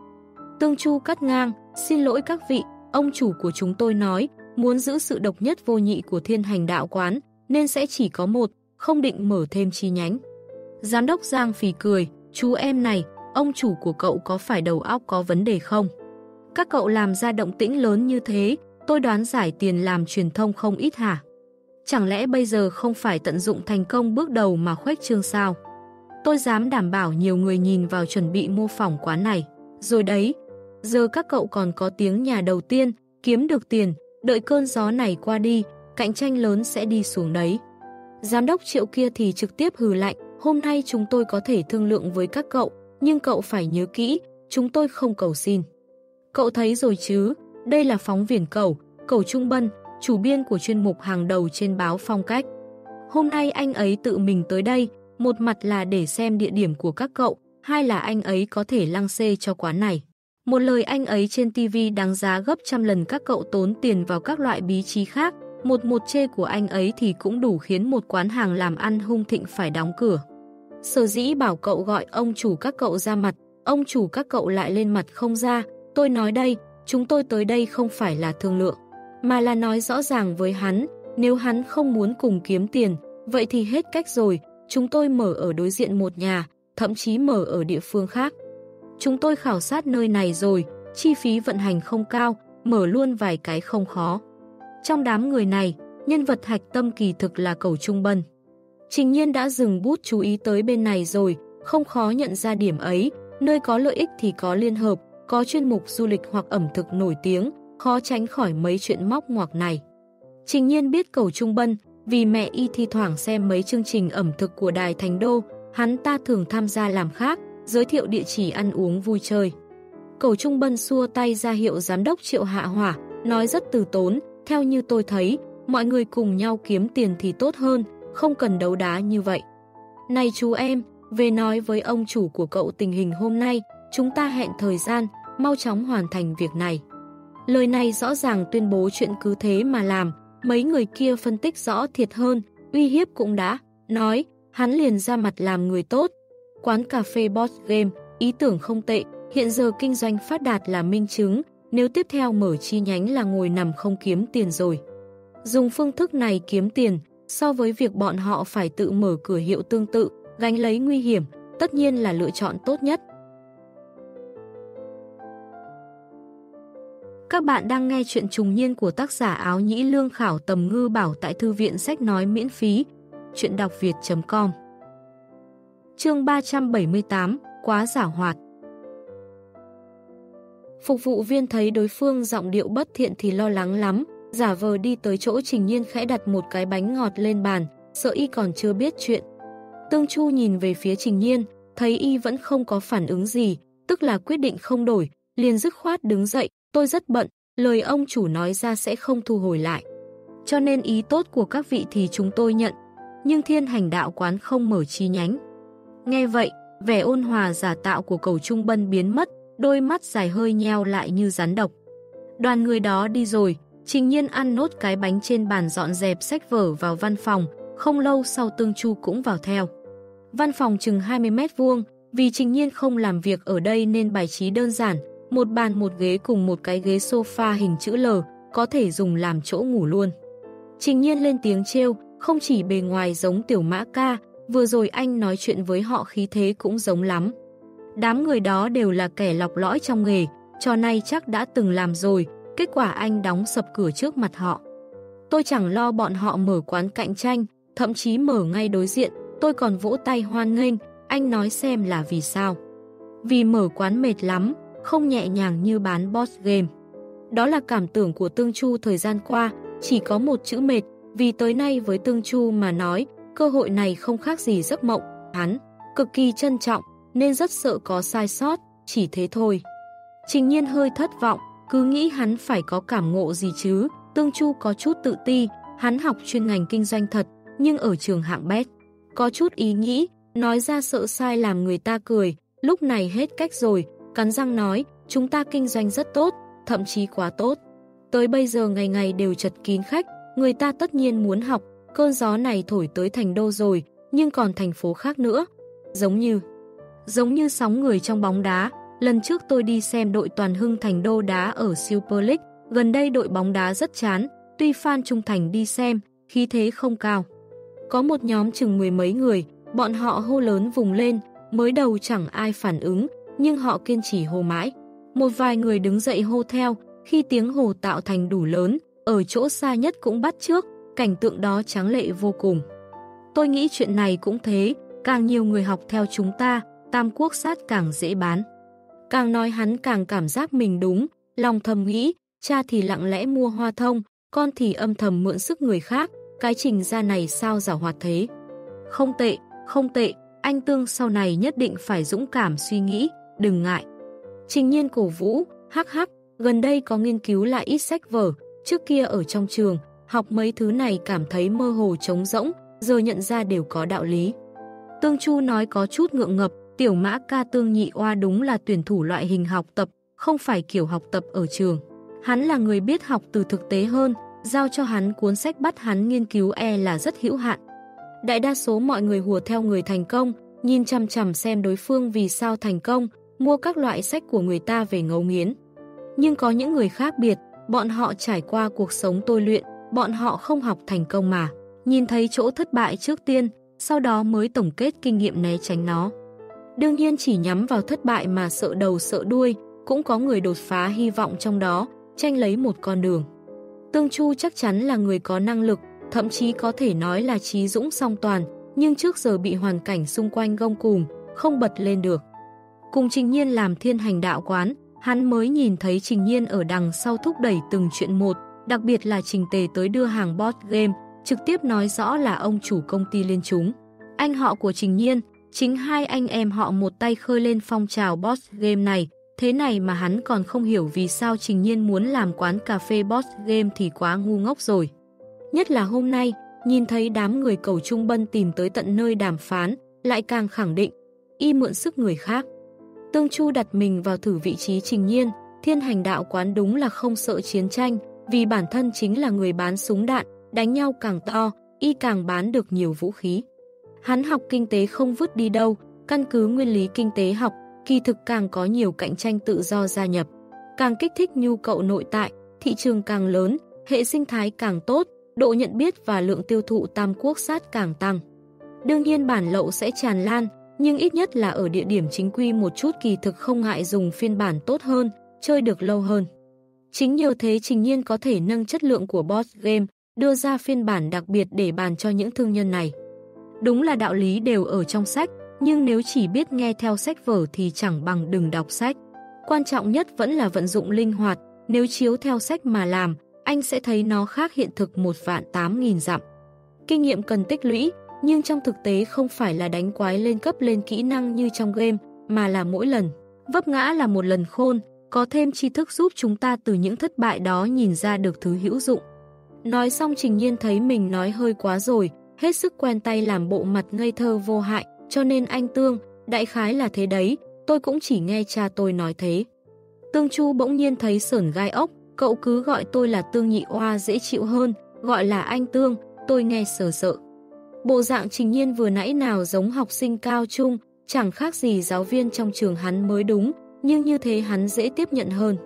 Tương Chu cắt ngang, xin lỗi các vị, ông chủ của chúng tôi nói, muốn giữ sự độc nhất vô nhị của thiên hành đạo quán, nên sẽ chỉ có một, không định mở thêm chi nhánh. Giám đốc Giang phì cười, chú em này, ông chủ của cậu có phải đầu óc có vấn đề không? Các cậu làm ra động tĩnh lớn như thế, tôi đoán giải tiền làm truyền thông không ít hả? Chẳng lẽ bây giờ không phải tận dụng thành công bước đầu mà khuếch trương sao? Tôi dám đảm bảo nhiều người nhìn vào chuẩn bị mô phỏng quán này. Rồi đấy, giờ các cậu còn có tiếng nhà đầu tiên, kiếm được tiền, đợi cơn gió này qua đi, cạnh tranh lớn sẽ đi xuống đấy. Giám đốc triệu kia thì trực tiếp hừ lạnh, hôm nay chúng tôi có thể thương lượng với các cậu, nhưng cậu phải nhớ kỹ, chúng tôi không cầu xin. Cậu thấy rồi chứ, đây là phóng viên cầu, cầu Trung Bân, chủ biên của chuyên mục hàng đầu trên báo phong cách. Hôm nay anh ấy tự mình tới đây, một mặt là để xem địa điểm của các cậu, hai là anh ấy có thể lăng xê cho quán này. Một lời anh ấy trên TV đáng giá gấp trăm lần các cậu tốn tiền vào các loại bí trí khác, một một chê của anh ấy thì cũng đủ khiến một quán hàng làm ăn hung thịnh phải đóng cửa. Sở dĩ bảo cậu gọi ông chủ các cậu ra mặt, ông chủ các cậu lại lên mặt không ra, tôi nói đây, chúng tôi tới đây không phải là thương lượng, mà là nói rõ ràng với hắn, nếu hắn không muốn cùng kiếm tiền, vậy thì hết cách rồi, chúng tôi mở ở đối diện một nhà, thậm chí mở ở địa phương khác. Chúng tôi khảo sát nơi này rồi, chi phí vận hành không cao, mở luôn vài cái không khó. Trong đám người này, nhân vật hạch tâm kỳ thực là cầu Trung Bân. Trình nhiên đã dừng bút chú ý tới bên này rồi, không khó nhận ra điểm ấy, nơi có lợi ích thì có liên hợp, có chuyên mục du lịch hoặc ẩm thực nổi tiếng, khó tránh khỏi mấy chuyện móc ngoặc này. Trình nhiên biết cầu Trung Bân, vì mẹ y thi thoảng xem mấy chương trình ẩm thực của Đài Thành Đô, hắn ta thường tham gia làm khác, giới thiệu địa chỉ ăn uống vui chơi. Cầu Trung Bân xua tay ra hiệu giám đốc Triệu Hạ Hỏa, nói rất từ tốn, theo như tôi thấy, mọi người cùng nhau kiếm tiền thì tốt hơn, không cần đấu đá như vậy. Này chú em, về nói với ông chủ của cậu tình hình hôm nay, chúng ta hẹn thời gian, mau chóng hoàn thành việc này. Lời này rõ ràng tuyên bố chuyện cứ thế mà làm, mấy người kia phân tích rõ thiệt hơn, uy hiếp cũng đã, nói, hắn liền ra mặt làm người tốt. Quán cà phê Boss Game, ý tưởng không tệ, hiện giờ kinh doanh phát đạt là minh chứng, nếu tiếp theo mở chi nhánh là ngồi nằm không kiếm tiền rồi. Dùng phương thức này kiếm tiền, so với việc bọn họ phải tự mở cửa hiệu tương tự, gánh lấy nguy hiểm, tất nhiên là lựa chọn tốt nhất. Các bạn đang nghe chuyện trùng niên của tác giả áo nhĩ lương khảo tầm ngư bảo tại thư viện sách nói miễn phí. Chuyện đọc việt.com Chương 378 Quá giả hoạt Phục vụ viên thấy đối phương giọng điệu bất thiện thì lo lắng lắm, giả vờ đi tới chỗ Trình Nhiên khẽ đặt một cái bánh ngọt lên bàn, sợ y còn chưa biết chuyện. Tương Chu nhìn về phía Trình Nhiên, thấy y vẫn không có phản ứng gì, tức là quyết định không đổi, liền dứt khoát đứng dậy, tôi rất bận, lời ông chủ nói ra sẽ không thu hồi lại. Cho nên ý tốt của các vị thì chúng tôi nhận, nhưng thiên hành đạo quán không mở chi nhánh. Nghe vậy, vẻ ôn hòa giả tạo của cầu trung bân biến mất, đôi mắt dài hơi nheo lại như rắn độc. Đoàn người đó đi rồi, trình nhiên ăn nốt cái bánh trên bàn dọn dẹp sách vở vào văn phòng, không lâu sau tương chu cũng vào theo. Văn phòng chừng 20 mét vuông, vì trình nhiên không làm việc ở đây nên bài trí đơn giản, một bàn một ghế cùng một cái ghế sofa hình chữ L, có thể dùng làm chỗ ngủ luôn. Trình nhiên lên tiếng trêu, không chỉ bề ngoài giống tiểu mã ca, vừa rồi anh nói chuyện với họ khí thế cũng giống lắm. Đám người đó đều là kẻ lọc lõi trong nghề, trò này chắc đã từng làm rồi, kết quả anh đóng sập cửa trước mặt họ. Tôi chẳng lo bọn họ mở quán cạnh tranh, thậm chí mở ngay đối diện, tôi còn vỗ tay hoan nghênh, anh nói xem là vì sao. Vì mở quán mệt lắm, không nhẹ nhàng như bán boss game. Đó là cảm tưởng của Tương Chu thời gian qua, chỉ có một chữ mệt, vì tới nay với Tương Chu mà nói, cơ hội này không khác gì giấc mộng, hắn cực kỳ trân trọng, nên rất sợ có sai sót, chỉ thế thôi. Trình nhiên hơi thất vọng, cứ nghĩ hắn phải có cảm ngộ gì chứ, Tương Chu có chút tự ti, hắn học chuyên ngành kinh doanh thật, nhưng ở trường hạng bét. Có chút ý nghĩ, nói ra sợ sai làm người ta cười, lúc này hết cách rồi, cắn răng nói, chúng ta kinh doanh rất tốt, thậm chí quá tốt. Tới bây giờ ngày ngày đều chật kín khách, người ta tất nhiên muốn học, cơn gió này thổi tới thành đô rồi, nhưng còn thành phố khác nữa. Giống như, giống như sóng người trong bóng đá, lần trước tôi đi xem đội toàn hưng thành đô đá ở Super League, gần đây đội bóng đá rất chán, tuy fan trung thành đi xem, khí thế không cao. Có một nhóm chừng mười mấy người, bọn họ hô lớn vùng lên, mới đầu chẳng ai phản ứng, nhưng họ kiên trì hô mãi. Một vài người đứng dậy hô theo, khi tiếng hồ tạo thành đủ lớn, ở chỗ xa nhất cũng bắt trước, cảnh tượng đó trắng lệ vô cùng. Tôi nghĩ chuyện này cũng thế, càng nhiều người học theo chúng ta, tam quốc sát càng dễ bán. Càng nói hắn càng cảm giác mình đúng, lòng thầm nghĩ, cha thì lặng lẽ mua hoa thông, con thì âm thầm mượn sức người khác, cái trình ra này sao giả hoạt thế. Không tệ, không tệ, anh Tương sau này nhất định phải dũng cảm suy nghĩ, đừng ngại. Trình nhiên cổ vũ, hắc hắc, gần đây có nghiên cứu lại ít sách vở, trước kia ở trong trường, học mấy thứ này cảm thấy mơ hồ trống rỗng, giờ nhận ra đều có đạo lý. Tương Chu nói có chút ngượng ngập, tiểu mã ca tương nhị oa đúng là tuyển thủ loại hình học tập, không phải kiểu học tập ở trường. Hắn là người biết học từ thực tế hơn, giao cho hắn cuốn sách bắt hắn nghiên cứu e là rất hữu hạn. Đại đa số mọi người hùa theo người thành công, nhìn chằm chằm xem đối phương vì sao thành công, mua các loại sách của người ta về ngấu nghiến. Nhưng có những người khác biệt, bọn họ trải qua cuộc sống tôi luyện, bọn họ không học thành công mà. Nhìn thấy chỗ thất bại trước tiên, sau đó mới tổng kết kinh nghiệm né tránh nó. Đương nhiên chỉ nhắm vào thất bại mà sợ đầu sợ đuôi, cũng có người đột phá hy vọng trong đó, tranh lấy một con đường. Tương Chu chắc chắn là người có năng lực, thậm chí có thể nói là trí dũng song toàn, nhưng trước giờ bị hoàn cảnh xung quanh gông cùm, không bật lên được. Cùng Trình Nhiên làm thiên hành đạo quán, hắn mới nhìn thấy Trình Nhiên ở đằng sau thúc đẩy từng chuyện một, đặc biệt là Trình Tề tới đưa hàng board game, trực tiếp nói rõ là ông chủ công ty liên chúng. Anh họ của Trình Nhiên, chính hai anh em họ một tay khơi lên phong trào boss game này, thế này mà hắn còn không hiểu vì sao Trình Nhiên muốn làm quán cà phê boss game thì quá ngu ngốc rồi. Nhất là hôm nay, nhìn thấy đám người cầu trung bân tìm tới tận nơi đàm phán, lại càng khẳng định, y mượn sức người khác. Tương Chu đặt mình vào thử vị trí Trình Nhiên, thiên hành đạo quán đúng là không sợ chiến tranh, vì bản thân chính là người bán súng đạn, đánh nhau càng to, y càng bán được nhiều vũ khí. Hắn học kinh tế không vứt đi đâu, căn cứ nguyên lý kinh tế học, kỳ thực càng có nhiều cạnh tranh tự do gia nhập. Càng kích thích nhu cầu nội tại, thị trường càng lớn, hệ sinh thái càng tốt, độ nhận biết và lượng tiêu thụ tam quốc sát càng tăng. Đương nhiên bản lậu sẽ tràn lan, nhưng ít nhất là ở địa điểm chính quy một chút kỳ thực không ngại dùng phiên bản tốt hơn, chơi được lâu hơn. Chính nhờ thế Trình Nhiên có thể nâng chất lượng của boss game, đưa ra phiên bản đặc biệt để bàn cho những thương nhân này. Đúng là đạo lý đều ở trong sách, nhưng nếu chỉ biết nghe theo sách vở thì chẳng bằng đừng đọc sách. Quan trọng nhất vẫn là vận dụng linh hoạt, nếu chiếu theo sách mà làm, anh sẽ thấy nó khác hiện thực một vạn tám nghìn dặm. Kinh nghiệm cần tích lũy, nhưng trong thực tế không phải là đánh quái lên cấp lên kỹ năng như trong game, mà là mỗi lần. Vấp ngã là một lần khôn, có thêm tri thức giúp chúng ta từ những thất bại đó nhìn ra được thứ hữu dụng. Nói xong Trình Nhiên thấy mình nói hơi quá rồi, hết sức quen tay làm bộ mặt ngây thơ vô hại, cho nên anh Tương, đại khái là thế đấy, tôi cũng chỉ nghe cha tôi nói thế. Tương Chu bỗng nhiên thấy sởn gai ốc, cậu cứ gọi tôi là Tương Nhị Oa dễ chịu hơn, gọi là anh Tương, tôi nghe sờ sợ. Bộ dạng trình nhiên vừa nãy nào giống học sinh cao trung, chẳng khác gì giáo viên trong trường hắn mới đúng, nhưng như thế hắn dễ tiếp nhận hơn.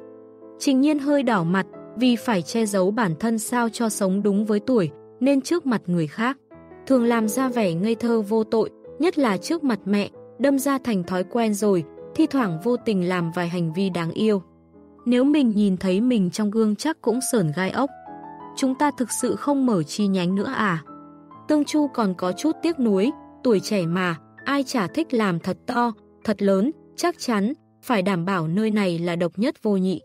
Trình nhiên hơi đỏ mặt, vì phải che giấu bản thân sao cho sống đúng với tuổi, nên trước mặt người khác. Thường làm ra vẻ ngây thơ vô tội, nhất là trước mặt mẹ, đâm ra thành thói quen rồi, thi thoảng vô tình làm vài hành vi đáng yêu. Nếu mình nhìn thấy mình trong gương chắc cũng sởn gai ốc. Chúng ta thực sự không mở chi nhánh nữa à? Tương Chu còn có chút tiếc nuối, tuổi trẻ mà, ai chả thích làm thật to, thật lớn, chắc chắn, phải đảm bảo nơi này là độc nhất vô nhị.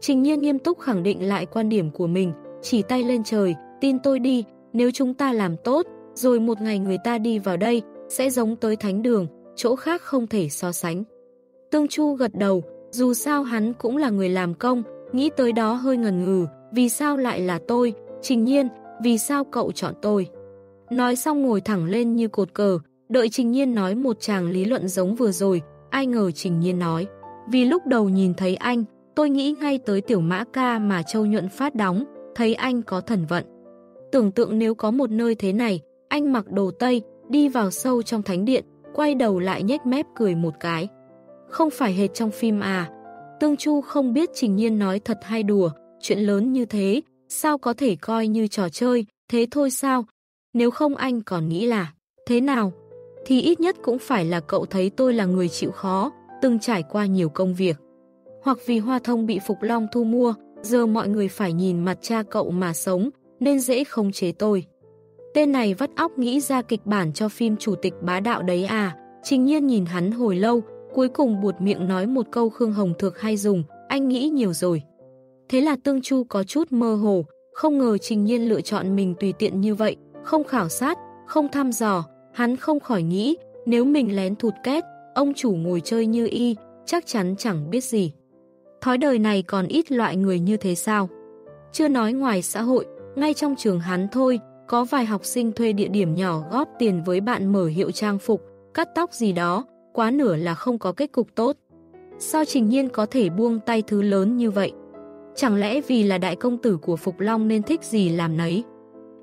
Trình nhiên nghiêm túc khẳng định lại quan điểm của mình, chỉ tay lên trời, tin tôi đi, nếu chúng ta làm tốt, rồi một ngày người ta đi vào đây, sẽ giống tới thánh đường, chỗ khác không thể so sánh. Tương Chu gật đầu, dù sao hắn cũng là người làm công, nghĩ tới đó hơi ngần ngừ, vì sao lại là tôi, trình nhiên, vì sao cậu chọn tôi. Nói xong ngồi thẳng lên như cột cờ, đợi Trình Nhiên nói một chàng lý luận giống vừa rồi, ai ngờ Trình Nhiên nói. Vì lúc đầu nhìn thấy anh, tôi nghĩ ngay tới tiểu mã ca mà Châu Nhuận phát đóng, thấy anh có thần vận. Tưởng tượng nếu có một nơi thế này, anh mặc đồ Tây, đi vào sâu trong thánh điện, quay đầu lại nhếch mép cười một cái. Không phải hệt trong phim à. Tương Chu không biết Trình Nhiên nói thật hay đùa, chuyện lớn như thế, sao có thể coi như trò chơi, thế thôi sao, nếu không anh còn nghĩ là, thế nào? Thì ít nhất cũng phải là cậu thấy tôi là người chịu khó, từng trải qua nhiều công việc. Hoặc vì Hoa Thông bị Phục Long thu mua, giờ mọi người phải nhìn mặt cha cậu mà sống, nên dễ không chế tôi. Tên này vắt óc nghĩ ra kịch bản cho phim chủ tịch bá đạo đấy à, trình nhiên nhìn hắn hồi lâu, cuối cùng buột miệng nói một câu Khương Hồng thực hay dùng, anh nghĩ nhiều rồi. Thế là Tương Chu có chút mơ hồ, không ngờ trình nhiên lựa chọn mình tùy tiện như vậy, không khảo sát, không thăm dò, hắn không khỏi nghĩ, nếu mình lén thụt két, ông chủ ngồi chơi như y, chắc chắn chẳng biết gì. Thói đời này còn ít loại người như thế sao? Chưa nói ngoài xã hội, ngay trong trường hắn thôi, có vài học sinh thuê địa điểm nhỏ góp tiền với bạn mở hiệu trang phục, cắt tóc gì đó, quá nửa là không có kết cục tốt. Sao Trình Nhiên có thể buông tay thứ lớn như vậy? Chẳng lẽ vì là đại công tử của Phục Long nên thích gì làm nấy?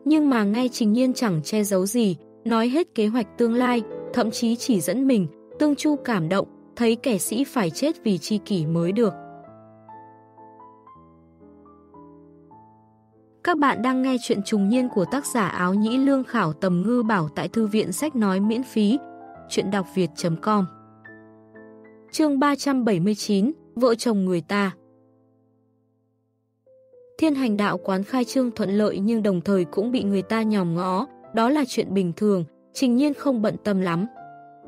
Nhưng mà ngay Trình Nhiên chẳng che giấu gì, nói hết kế hoạch tương lai, thậm chí chỉ dẫn mình, Tương Chu cảm động, thấy kẻ sĩ phải chết vì chi kỷ mới được. Các bạn đang nghe chuyện trùng niên của tác giả áo nhĩ lương khảo tầm ngư bảo tại thư viện sách nói miễn phí. Chuyện đọc việt.com Chương 379 Vợ chồng người ta Thiên hành đạo quán khai trương thuận lợi nhưng đồng thời cũng bị người ta nhòm ngó, đó là chuyện bình thường, trình nhiên không bận tâm lắm.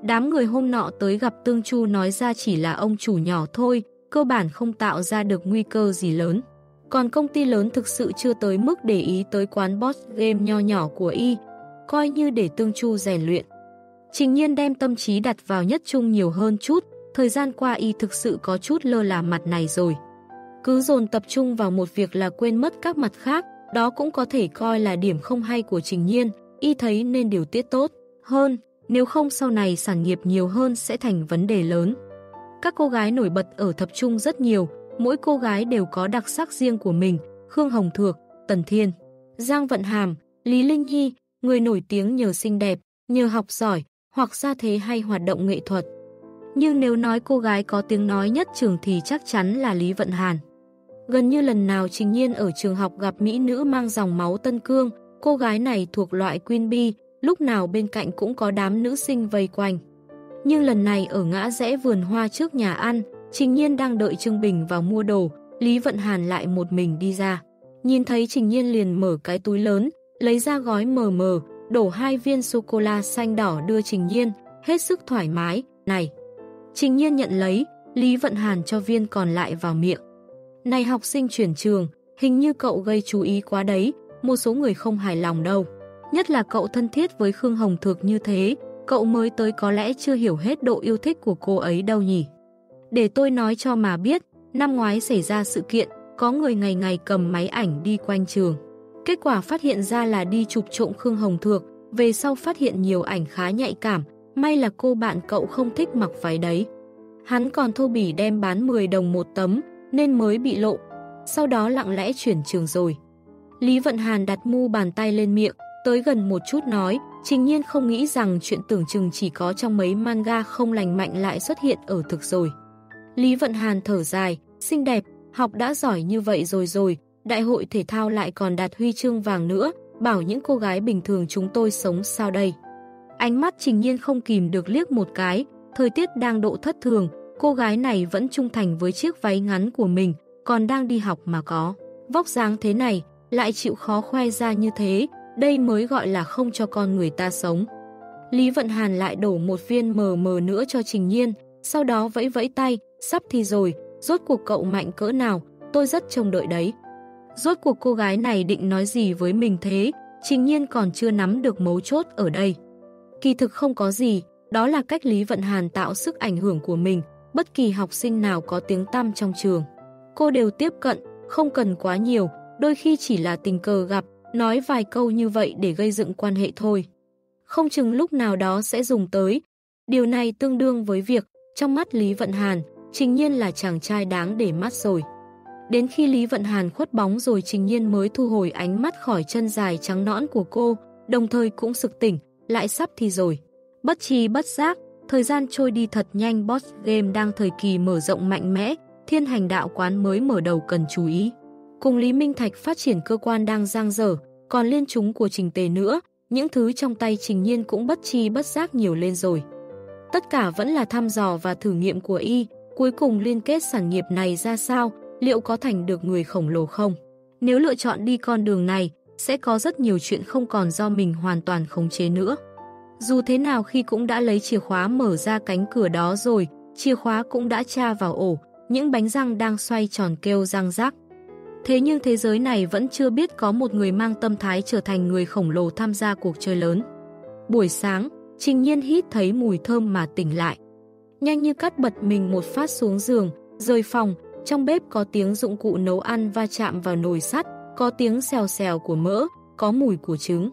Đám người hôm nọ tới gặp Tương Chu nói ra chỉ là ông chủ nhỏ thôi, cơ bản không tạo ra được nguy cơ gì lớn. Còn công ty lớn thực sự chưa tới mức để ý tới quán boss game nho nhỏ của y, coi như để Tương Chu rèn luyện. Trình nhiên đem tâm trí đặt vào nhất trung nhiều hơn chút, thời gian qua y thực sự có chút lơ là mặt này rồi. Cứ dồn tập trung vào một việc là quên mất các mặt khác, đó cũng có thể coi là điểm không hay của Trình Nhiên, y thấy nên điều tiết tốt hơn, nếu không sau này sản nghiệp nhiều hơn sẽ thành vấn đề lớn. Các cô gái nổi bật ở thập trung rất nhiều, mỗi cô gái đều có đặc sắc riêng của mình, Khương Hồng Thược, Tần Thiên, Giang Vận Hàm, Lý Linh Hy, người nổi tiếng nhờ xinh đẹp, nhờ học giỏi, hoặc ra thế hay hoạt động nghệ thuật. Nhưng nếu nói cô gái có tiếng nói nhất trường thì chắc chắn là Lý Vận Hàn. Gần như lần nào Trình Nhiên ở trường học gặp mỹ nữ mang dòng máu Tân Cương, cô gái này thuộc loại Queen Bee, lúc nào bên cạnh cũng có đám nữ sinh vây quanh. Nhưng lần này ở ngã rẽ vườn hoa trước nhà ăn, Trình Nhiên đang đợi Trương Bình vào mua đồ, Lý Vận Hàn lại một mình đi ra. Nhìn thấy Trình Nhiên liền mở cái túi lớn, lấy ra gói mờ mờ, đổ hai viên sô-cô-la xanh đỏ đưa Trình Nhiên, hết sức thoải mái, này. Trình Nhiên nhận lấy, Lý Vận Hàn cho viên còn lại vào miệng. Này học sinh chuyển trường, hình như cậu gây chú ý quá đấy, một số người không hài lòng đâu. Nhất là cậu thân thiết với Khương Hồng Thược như thế, cậu mới tới có lẽ chưa hiểu hết độ yêu thích của cô ấy đâu nhỉ. Để tôi nói cho mà biết, năm ngoái xảy ra sự kiện, có người ngày ngày cầm máy ảnh đi quanh trường. Kết quả phát hiện ra là đi chụp trộm Khương Hồng Thược, về sau phát hiện nhiều ảnh khá nhạy cảm, may là cô bạn cậu không thích mặc váy đấy. Hắn còn thô bỉ đem bán 10 đồng một tấm, nên mới bị lộ, sau đó lặng lẽ chuyển trường rồi. Lý Vận Hàn đặt mu bàn tay lên miệng, tới gần một chút nói, trình nhiên không nghĩ rằng chuyện tưởng chừng chỉ có trong mấy manga không lành mạnh lại xuất hiện ở thực rồi. Lý Vận Hàn thở dài, xinh đẹp, học đã giỏi như vậy rồi rồi, đại hội thể thao lại còn đạt huy chương vàng nữa, bảo những cô gái bình thường chúng tôi sống sao đây. Ánh mắt trình nhiên không kìm được liếc một cái, thời tiết đang độ thất thường, cô gái này vẫn trung thành với chiếc váy ngắn của mình, còn đang đi học mà có. Vóc dáng thế này, lại chịu khó khoe ra như thế, đây mới gọi là không cho con người ta sống. Lý Vận Hàn lại đổ một viên mờ mờ nữa cho Trình Nhiên, sau đó vẫy vẫy tay, sắp thì rồi, rốt cuộc cậu mạnh cỡ nào, tôi rất trông đợi đấy. Rốt cuộc cô gái này định nói gì với mình thế, Trình Nhiên còn chưa nắm được mấu chốt ở đây. Kỳ thực không có gì, đó là cách Lý Vận Hàn tạo sức ảnh hưởng của mình, bất kỳ học sinh nào có tiếng tăm trong trường. Cô đều tiếp cận, không cần quá nhiều, đôi khi chỉ là tình cờ gặp, nói vài câu như vậy để gây dựng quan hệ thôi. Không chừng lúc nào đó sẽ dùng tới. Điều này tương đương với việc, trong mắt Lý Vận Hàn, Trình Nhiên là chàng trai đáng để mắt rồi. Đến khi Lý Vận Hàn khuất bóng rồi Trình Nhiên mới thu hồi ánh mắt khỏi chân dài trắng nõn của cô, đồng thời cũng sực tỉnh, lại sắp thì rồi. Bất chi bất giác, thời gian trôi đi thật nhanh boss game đang thời kỳ mở rộng mạnh mẽ, thiên hành đạo quán mới mở đầu cần chú ý. Cùng Lý Minh Thạch phát triển cơ quan đang giang dở, còn liên chúng của trình tề nữa, những thứ trong tay trình nhiên cũng bất chi bất giác nhiều lên rồi. Tất cả vẫn là thăm dò và thử nghiệm của y, cuối cùng liên kết sản nghiệp này ra sao, liệu có thành được người khổng lồ không? Nếu lựa chọn đi con đường này, sẽ có rất nhiều chuyện không còn do mình hoàn toàn khống chế nữa. Dù thế nào khi cũng đã lấy chìa khóa mở ra cánh cửa đó rồi, chìa khóa cũng đã tra vào ổ, những bánh răng đang xoay tròn kêu răng rác. Thế nhưng thế giới này vẫn chưa biết có một người mang tâm thái trở thành người khổng lồ tham gia cuộc chơi lớn. Buổi sáng, Trình Nhiên hít thấy mùi thơm mà tỉnh lại. Nhanh như cắt bật mình một phát xuống giường, rời phòng, trong bếp có tiếng dụng cụ nấu ăn va chạm vào nồi sắt, có tiếng xèo xèo của mỡ, có mùi của trứng.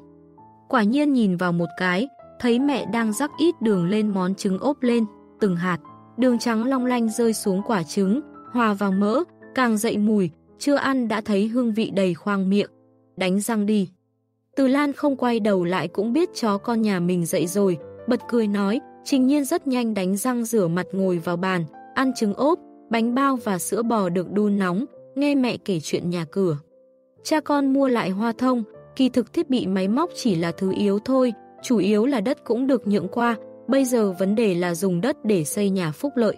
Quả nhiên nhìn vào một cái, thấy mẹ đang rắc ít đường lên món trứng ốp lên, từng hạt. Đường trắng long lanh rơi xuống quả trứng, hòa vào mỡ, càng dậy mùi, chưa ăn đã thấy hương vị đầy khoang miệng. Đánh răng đi. Từ Lan không quay đầu lại cũng biết chó con nhà mình dậy rồi, bật cười nói, Trình Nhiên rất nhanh đánh răng rửa mặt ngồi vào bàn, ăn trứng ốp, bánh bao và sữa bò được đun nóng, nghe mẹ kể chuyện nhà cửa. Cha con mua lại hoa thông, kỳ thực thiết bị máy móc chỉ là thứ yếu thôi, chủ yếu là đất cũng được nhượng qua, bây giờ vấn đề là dùng đất để xây nhà phúc lợi.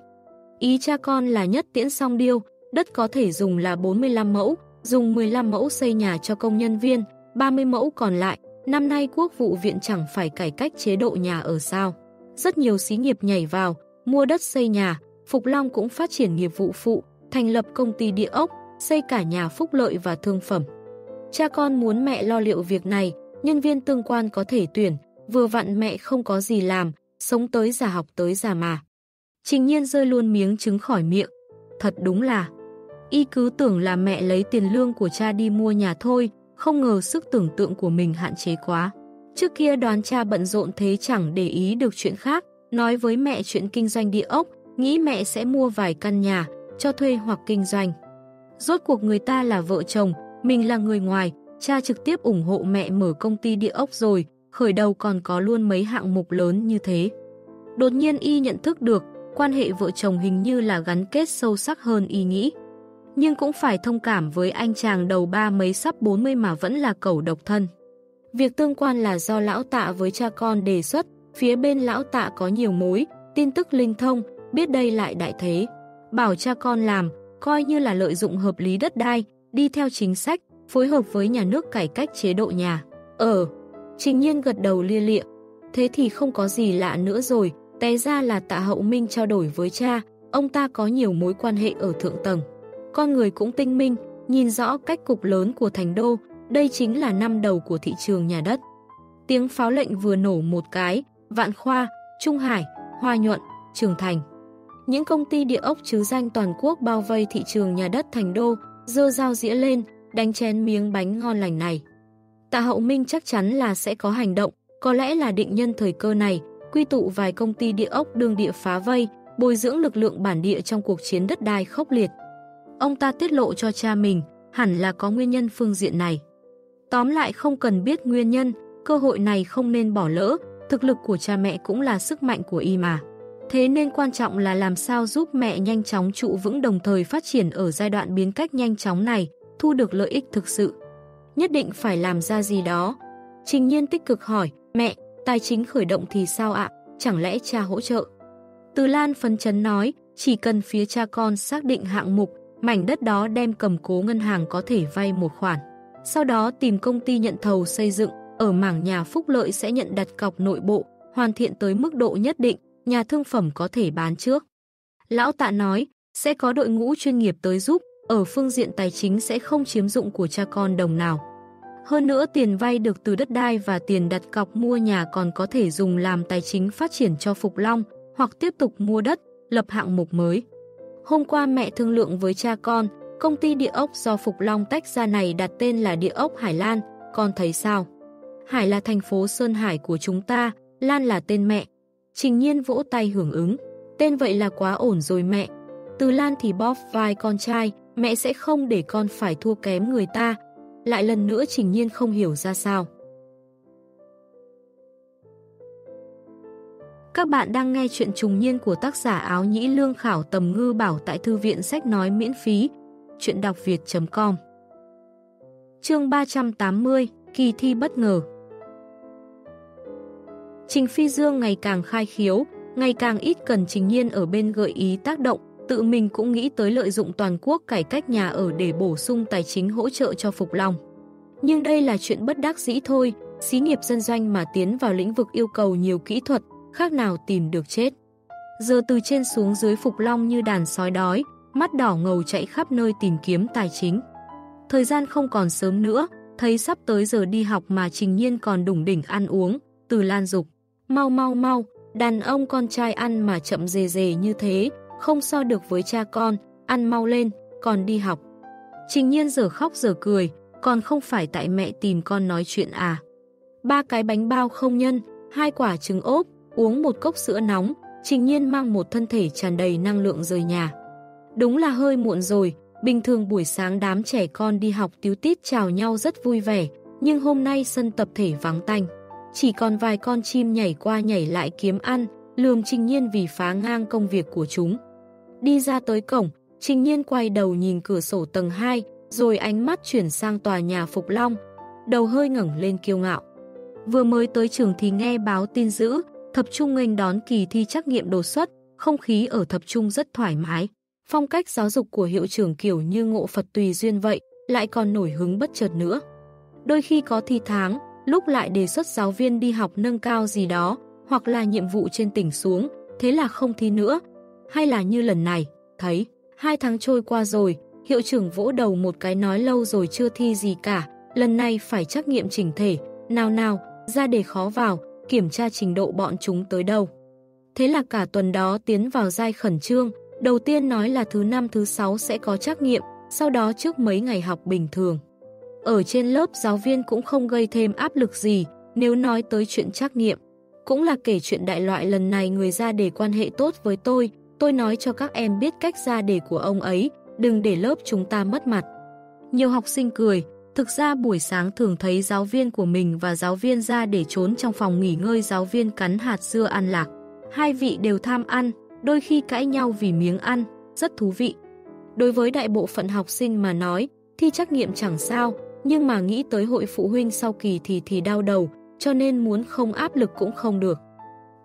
Ý cha con là nhất tiễn song điêu, đất có thể dùng là 45 mẫu, dùng 15 mẫu xây nhà cho công nhân viên, 30 mẫu còn lại, năm nay quốc vụ viện chẳng phải cải cách chế độ nhà ở sao. Rất nhiều xí nghiệp nhảy vào, mua đất xây nhà, Phục Long cũng phát triển nghiệp vụ phụ, thành lập công ty địa ốc, xây cả nhà phúc lợi và thương phẩm. Cha con muốn mẹ lo liệu việc này, nhân viên tương quan có thể tuyển, vừa vặn mẹ không có gì làm, sống tới già học tới già mà. Trình nhiên rơi luôn miếng trứng khỏi miệng. Thật đúng là, y cứ tưởng là mẹ lấy tiền lương của cha đi mua nhà thôi, không ngờ sức tưởng tượng của mình hạn chế quá. Trước kia đoán cha bận rộn thế chẳng để ý được chuyện khác, nói với mẹ chuyện kinh doanh địa ốc, nghĩ mẹ sẽ mua vài căn nhà, cho thuê hoặc kinh doanh. Rốt cuộc người ta là vợ chồng, mình là người ngoài, cha trực tiếp ủng hộ mẹ mở công ty địa ốc rồi, khởi đầu còn có luôn mấy hạng mục lớn như thế. Đột nhiên y nhận thức được, quan hệ vợ chồng hình như là gắn kết sâu sắc hơn y nghĩ. Nhưng cũng phải thông cảm với anh chàng đầu ba mấy sắp 40 mà vẫn là cẩu độc thân. Việc tương quan là do lão tạ với cha con đề xuất, phía bên lão tạ có nhiều mối, tin tức linh thông, biết đây lại đại thế. Bảo cha con làm, coi như là lợi dụng hợp lý đất đai, đi theo chính sách, phối hợp với nhà nước cải cách chế độ nhà. Ờ, trình nhiên gật đầu lia lịa. Thế thì không có gì lạ nữa rồi, té ra là tạ hậu minh trao đổi với cha, ông ta có nhiều mối quan hệ ở thượng tầng. Con người cũng tinh minh, nhìn rõ cách cục lớn của thành đô, đây chính là năm đầu của thị trường nhà đất. Tiếng pháo lệnh vừa nổ một cái, Vạn Khoa, Trung Hải, Hoa Nhuận, Trường Thành. Những công ty địa ốc chứ danh toàn quốc bao vây thị trường nhà đất thành đô, dơ dao dĩa lên, đánh chén miếng bánh ngon lành này. Tạ Hậu Minh chắc chắn là sẽ có hành động, có lẽ là định nhân thời cơ này, quy tụ vài công ty địa ốc đương địa phá vây, bồi dưỡng lực lượng bản địa trong cuộc chiến đất đai khốc liệt. Ông ta tiết lộ cho cha mình, hẳn là có nguyên nhân phương diện này. Tóm lại không cần biết nguyên nhân, cơ hội này không nên bỏ lỡ, thực lực của cha mẹ cũng là sức mạnh của y mà. Thế nên quan trọng là làm sao giúp mẹ nhanh chóng trụ vững đồng thời phát triển ở giai đoạn biến cách nhanh chóng này, thu được lợi ích thực sự. Nhất định phải làm ra gì đó. Trình nhiên tích cực hỏi, mẹ, tài chính khởi động thì sao ạ? Chẳng lẽ cha hỗ trợ? Từ Lan phấn chấn nói, chỉ cần phía cha con xác định hạng mục, mảnh đất đó đem cầm cố ngân hàng có thể vay một khoản. Sau đó tìm công ty nhận thầu xây dựng, ở mảng nhà phúc lợi sẽ nhận đặt cọc nội bộ, hoàn thiện tới mức độ nhất định, nhà thương phẩm có thể bán trước. Lão tạ nói, sẽ có đội ngũ chuyên nghiệp tới giúp, ở phương diện tài chính sẽ không chiếm dụng của cha con đồng nào. Hơn nữa tiền vay được từ đất đai và tiền đặt cọc mua nhà còn có thể dùng làm tài chính phát triển cho Phục Long hoặc tiếp tục mua đất, lập hạng mục mới. Hôm qua mẹ thương lượng với cha con, công ty địa ốc do Phục Long tách ra này đặt tên là địa ốc Hải Lan, con thấy sao? Hải là thành phố Sơn Hải của chúng ta, Lan là tên mẹ. Trình nhiên vỗ tay hưởng ứng. Tên vậy là quá ổn rồi mẹ. Từ Lan thì bóp vai con trai, mẹ sẽ không để con phải thua kém người ta. Lại lần nữa Trình nhiên không hiểu ra sao. Các bạn đang nghe chuyện trùng niên của tác giả áo nhĩ lương khảo tầm ngư bảo tại thư viện sách nói miễn phí. Chuyện đọc việt.com Chương 380 Kỳ thi bất ngờ Trình Phi Dương ngày càng khai khiếu, ngày càng ít cần Trình Nhiên ở bên gợi ý tác động, tự mình cũng nghĩ tới lợi dụng toàn quốc cải cách nhà ở để bổ sung tài chính hỗ trợ cho Phục Long. Nhưng đây là chuyện bất đắc dĩ thôi, xí nghiệp dân doanh mà tiến vào lĩnh vực yêu cầu nhiều kỹ thuật, khác nào tìm được chết. Giờ từ trên xuống dưới Phục Long như đàn sói đói, mắt đỏ ngầu chạy khắp nơi tìm kiếm tài chính. Thời gian không còn sớm nữa, thấy sắp tới giờ đi học mà Trình Nhiên còn đủng đỉnh ăn uống, từ lan dục. Mau mau mau, đàn ông con trai ăn mà chậm dề dề như thế, không so được với cha con, ăn mau lên, còn đi học. Trình nhiên giờ khóc giờ cười, còn không phải tại mẹ tìm con nói chuyện à. Ba cái bánh bao không nhân, hai quả trứng ốp, uống một cốc sữa nóng, trình nhiên mang một thân thể tràn đầy năng lượng rời nhà. Đúng là hơi muộn rồi, bình thường buổi sáng đám trẻ con đi học tiếu tít chào nhau rất vui vẻ, nhưng hôm nay sân tập thể vắng tanh. chỉ còn vài con chim nhảy qua nhảy lại kiếm ăn, lườm Trình Nhiên vì phá ngang công việc của chúng. Đi ra tới cổng, Trình Nhiên quay đầu nhìn cửa sổ tầng 2, rồi ánh mắt chuyển sang tòa nhà Phục Long, đầu hơi ngẩng lên kiêu ngạo. Vừa mới tới trường thì nghe báo tin dữ, thập trung nghênh đón kỳ thi trắc nghiệm đột xuất, không khí ở thập trung rất thoải mái. Phong cách giáo dục của hiệu trưởng kiểu như ngộ Phật tùy duyên vậy, lại còn nổi hứng bất chợt nữa. Đôi khi có thi tháng, lúc lại đề xuất giáo viên đi học nâng cao gì đó, hoặc là nhiệm vụ trên tỉnh xuống, thế là không thi nữa. Hay là như lần này, thấy, hai tháng trôi qua rồi, hiệu trưởng vỗ đầu một cái nói lâu rồi chưa thi gì cả, lần này phải trắc nghiệm chỉnh thể, nào nào, ra đề khó vào, kiểm tra trình độ bọn chúng tới đâu. Thế là cả tuần đó tiến vào giai khẩn trương, đầu tiên nói là thứ năm thứ sáu sẽ có trắc nghiệm, sau đó trước mấy ngày học bình thường. Ở trên lớp giáo viên cũng không gây thêm áp lực gì nếu nói tới chuyện trắc nghiệm. Cũng là kể chuyện đại loại lần này người ra để quan hệ tốt với tôi, tôi nói cho các em biết cách ra đề của ông ấy, đừng để lớp chúng ta mất mặt. Nhiều học sinh cười, thực ra buổi sáng thường thấy giáo viên của mình và giáo viên ra để trốn trong phòng nghỉ ngơi giáo viên cắn hạt dưa ăn lạc. Hai vị đều tham ăn, đôi khi cãi nhau vì miếng ăn, rất thú vị. Đối với đại bộ phận học sinh mà nói, thi trắc nghiệm chẳng sao, nhưng mà nghĩ tới hội phụ huynh sau kỳ thì thì đau đầu, cho nên muốn không áp lực cũng không được.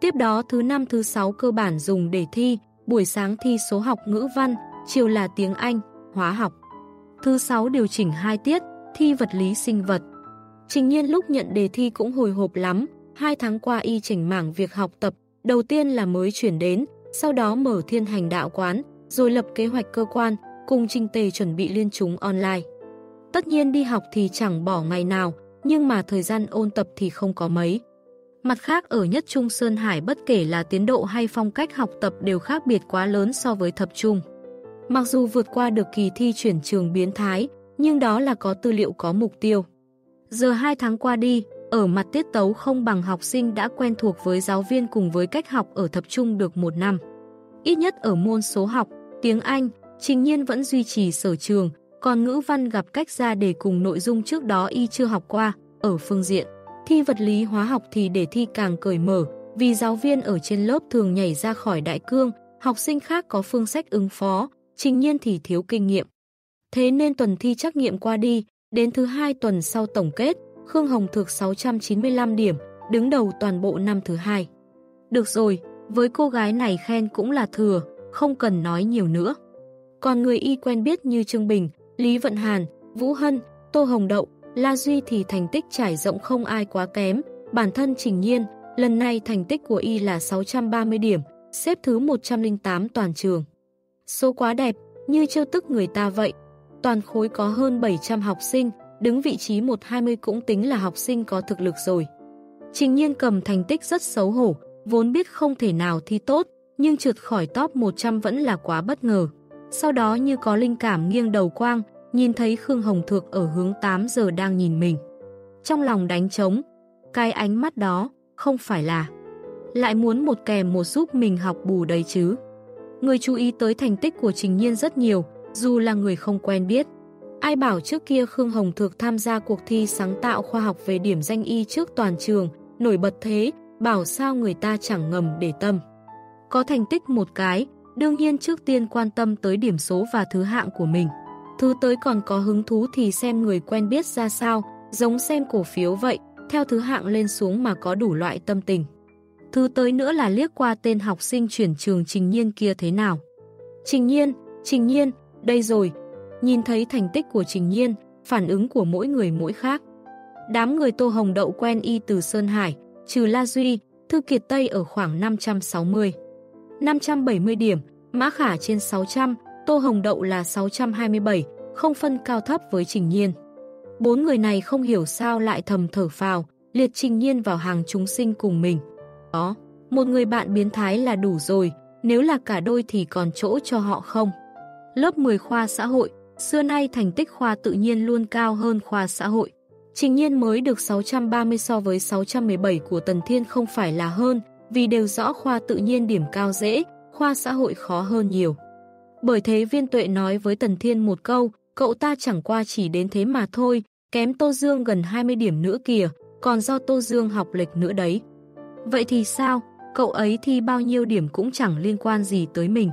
Tiếp đó thứ năm thứ sáu cơ bản dùng để thi, buổi sáng thi số học ngữ văn, chiều là tiếng Anh, hóa học. Thứ sáu điều chỉnh hai tiết, thi vật lý sinh vật. Trình nhiên lúc nhận đề thi cũng hồi hộp lắm, hai tháng qua y chỉnh mảng việc học tập, đầu tiên là mới chuyển đến, sau đó mở thiên hành đạo quán, rồi lập kế hoạch cơ quan, cùng trình tề chuẩn bị liên chúng online. Tất nhiên đi học thì chẳng bỏ ngày nào, nhưng mà thời gian ôn tập thì không có mấy. Mặt khác ở nhất Trung Sơn Hải bất kể là tiến độ hay phong cách học tập đều khác biệt quá lớn so với thập trung. Mặc dù vượt qua được kỳ thi chuyển trường biến thái, nhưng đó là có tư liệu có mục tiêu. Giờ 2 tháng qua đi, ở mặt tiết tấu không bằng học sinh đã quen thuộc với giáo viên cùng với cách học ở thập trung được một năm. Ít nhất ở môn số học, tiếng Anh, trình nhiên vẫn duy trì sở trường, còn ngữ văn gặp cách ra để cùng nội dung trước đó y chưa học qua, ở phương diện. Thi vật lý hóa học thì để thi càng cởi mở, vì giáo viên ở trên lớp thường nhảy ra khỏi đại cương, học sinh khác có phương sách ứng phó, trình nhiên thì thiếu kinh nghiệm. Thế nên tuần thi trắc nghiệm qua đi, đến thứ hai tuần sau tổng kết, Khương Hồng thực 695 điểm, đứng đầu toàn bộ năm thứ hai. Được rồi, với cô gái này khen cũng là thừa, không cần nói nhiều nữa. Còn người y quen biết như Trương Bình, Lý Vận Hàn, Vũ Hân, Tô Hồng Đậu, La Duy thì thành tích trải rộng không ai quá kém. Bản thân Trình Nhiên, lần này thành tích của y là 630 điểm, xếp thứ 108 toàn trường. Số quá đẹp, như trêu tức người ta vậy. Toàn khối có hơn 700 học sinh, đứng vị trí 120 cũng tính là học sinh có thực lực rồi. Trình Nhiên cầm thành tích rất xấu hổ, vốn biết không thể nào thi tốt, nhưng trượt khỏi top 100 vẫn là quá bất ngờ. Sau đó như có linh cảm nghiêng đầu quang, nhìn thấy Khương Hồng Thược ở hướng 8 giờ đang nhìn mình. Trong lòng đánh trống, cái ánh mắt đó không phải là lại muốn một kèm một giúp mình học bù đấy chứ. Người chú ý tới thành tích của Trình Nhiên rất nhiều, dù là người không quen biết. Ai bảo trước kia Khương Hồng Thược tham gia cuộc thi sáng tạo khoa học về điểm danh y trước toàn trường, nổi bật thế, bảo sao người ta chẳng ngầm để tâm. Có thành tích một cái, đương nhiên trước tiên quan tâm tới điểm số và thứ hạng của mình. Thứ tới còn có hứng thú thì xem người quen biết ra sao, giống xem cổ phiếu vậy, theo thứ hạng lên xuống mà có đủ loại tâm tình. Thứ tới nữa là liếc qua tên học sinh chuyển trường Trình Nhiên kia thế nào. Trình Nhiên, Trình Nhiên, đây rồi. Nhìn thấy thành tích của Trình Nhiên, phản ứng của mỗi người mỗi khác. Đám người Tô Hồng Đậu quen y từ Sơn Hải, trừ La Duy, Thư Kiệt Tây ở khoảng 560. 570 điểm, Mã Khả trên 600, Tô Hồng Đậu là 627, không phân cao thấp với Trình Nhiên. Bốn người này không hiểu sao lại thầm thở phào, liệt Trình Nhiên vào hàng chúng sinh cùng mình. Đó, một người bạn biến thái là đủ rồi, nếu là cả đôi thì còn chỗ cho họ không? Lớp 10 khoa xã hội, xưa nay thành tích khoa tự nhiên luôn cao hơn khoa xã hội. Trình nhiên mới được 630 so với 617 của Tần Thiên không phải là hơn, vì đều rõ khoa tự nhiên điểm cao dễ, khoa xã hội khó hơn nhiều. Bởi thế viên tuệ nói với Tần Thiên một câu, cậu ta chẳng qua chỉ đến thế mà thôi, kém Tô Dương gần 20 điểm nữa kìa, còn do Tô Dương học lệch nữa đấy. Vậy thì sao? Cậu ấy thi bao nhiêu điểm cũng chẳng liên quan gì tới mình.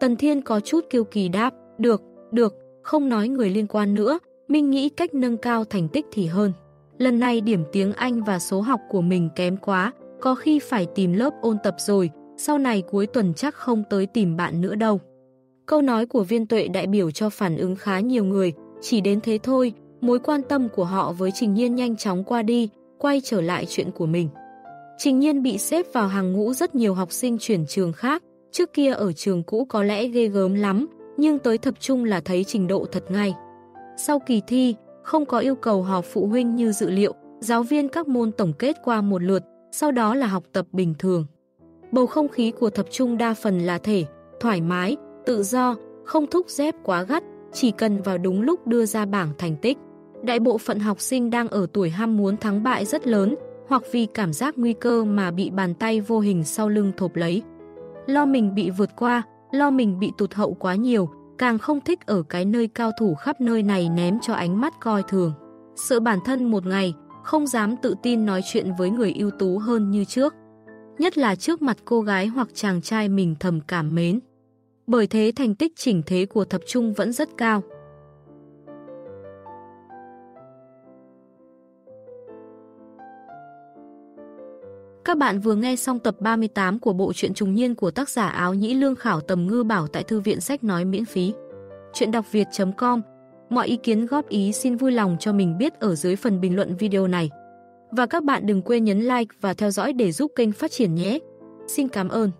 Tần Thiên có chút kiêu kỳ đáp, được, được, không nói người liên quan nữa, Minh nghĩ cách nâng cao thành tích thì hơn. Lần này điểm tiếng Anh và số học của mình kém quá, có khi phải tìm lớp ôn tập rồi, sau này cuối tuần chắc không tới tìm bạn nữa đâu. Câu nói của viên tuệ đại biểu cho phản ứng khá nhiều người, chỉ đến thế thôi, mối quan tâm của họ với Trình Nhiên nhanh chóng qua đi, quay trở lại chuyện của mình. Trình Nhiên bị xếp vào hàng ngũ rất nhiều học sinh chuyển trường khác, trước kia ở trường cũ có lẽ ghê gớm lắm, nhưng tới tập trung là thấy trình độ thật ngay. Sau kỳ thi, không có yêu cầu họp phụ huynh như dự liệu, giáo viên các môn tổng kết qua một lượt, sau đó là học tập bình thường. Bầu không khí của tập trung đa phần là thể, thoải mái, tự do, không thúc dép quá gắt, chỉ cần vào đúng lúc đưa ra bảng thành tích. Đại bộ phận học sinh đang ở tuổi ham muốn thắng bại rất lớn, hoặc vì cảm giác nguy cơ mà bị bàn tay vô hình sau lưng thộp lấy. Lo mình bị vượt qua, lo mình bị tụt hậu quá nhiều, càng không thích ở cái nơi cao thủ khắp nơi này ném cho ánh mắt coi thường. Sợ bản thân một ngày, không dám tự tin nói chuyện với người ưu tú hơn như trước. Nhất là trước mặt cô gái hoặc chàng trai mình thầm cảm mến. Bởi thế thành tích chỉnh thế của thập trung vẫn rất cao. Các bạn vừa nghe xong tập 38 của bộ truyện trùng niên của tác giả áo nhĩ lương khảo tầm ngư bảo tại thư viện sách nói miễn phí. Chuyện đọc việt.com Mọi ý kiến, góp ý xin vui lòng cho mình biết ở dưới phần bình luận video này. Và các bạn đừng quên nhấn like và theo dõi để giúp kênh phát triển nhé. Xin cảm ơn.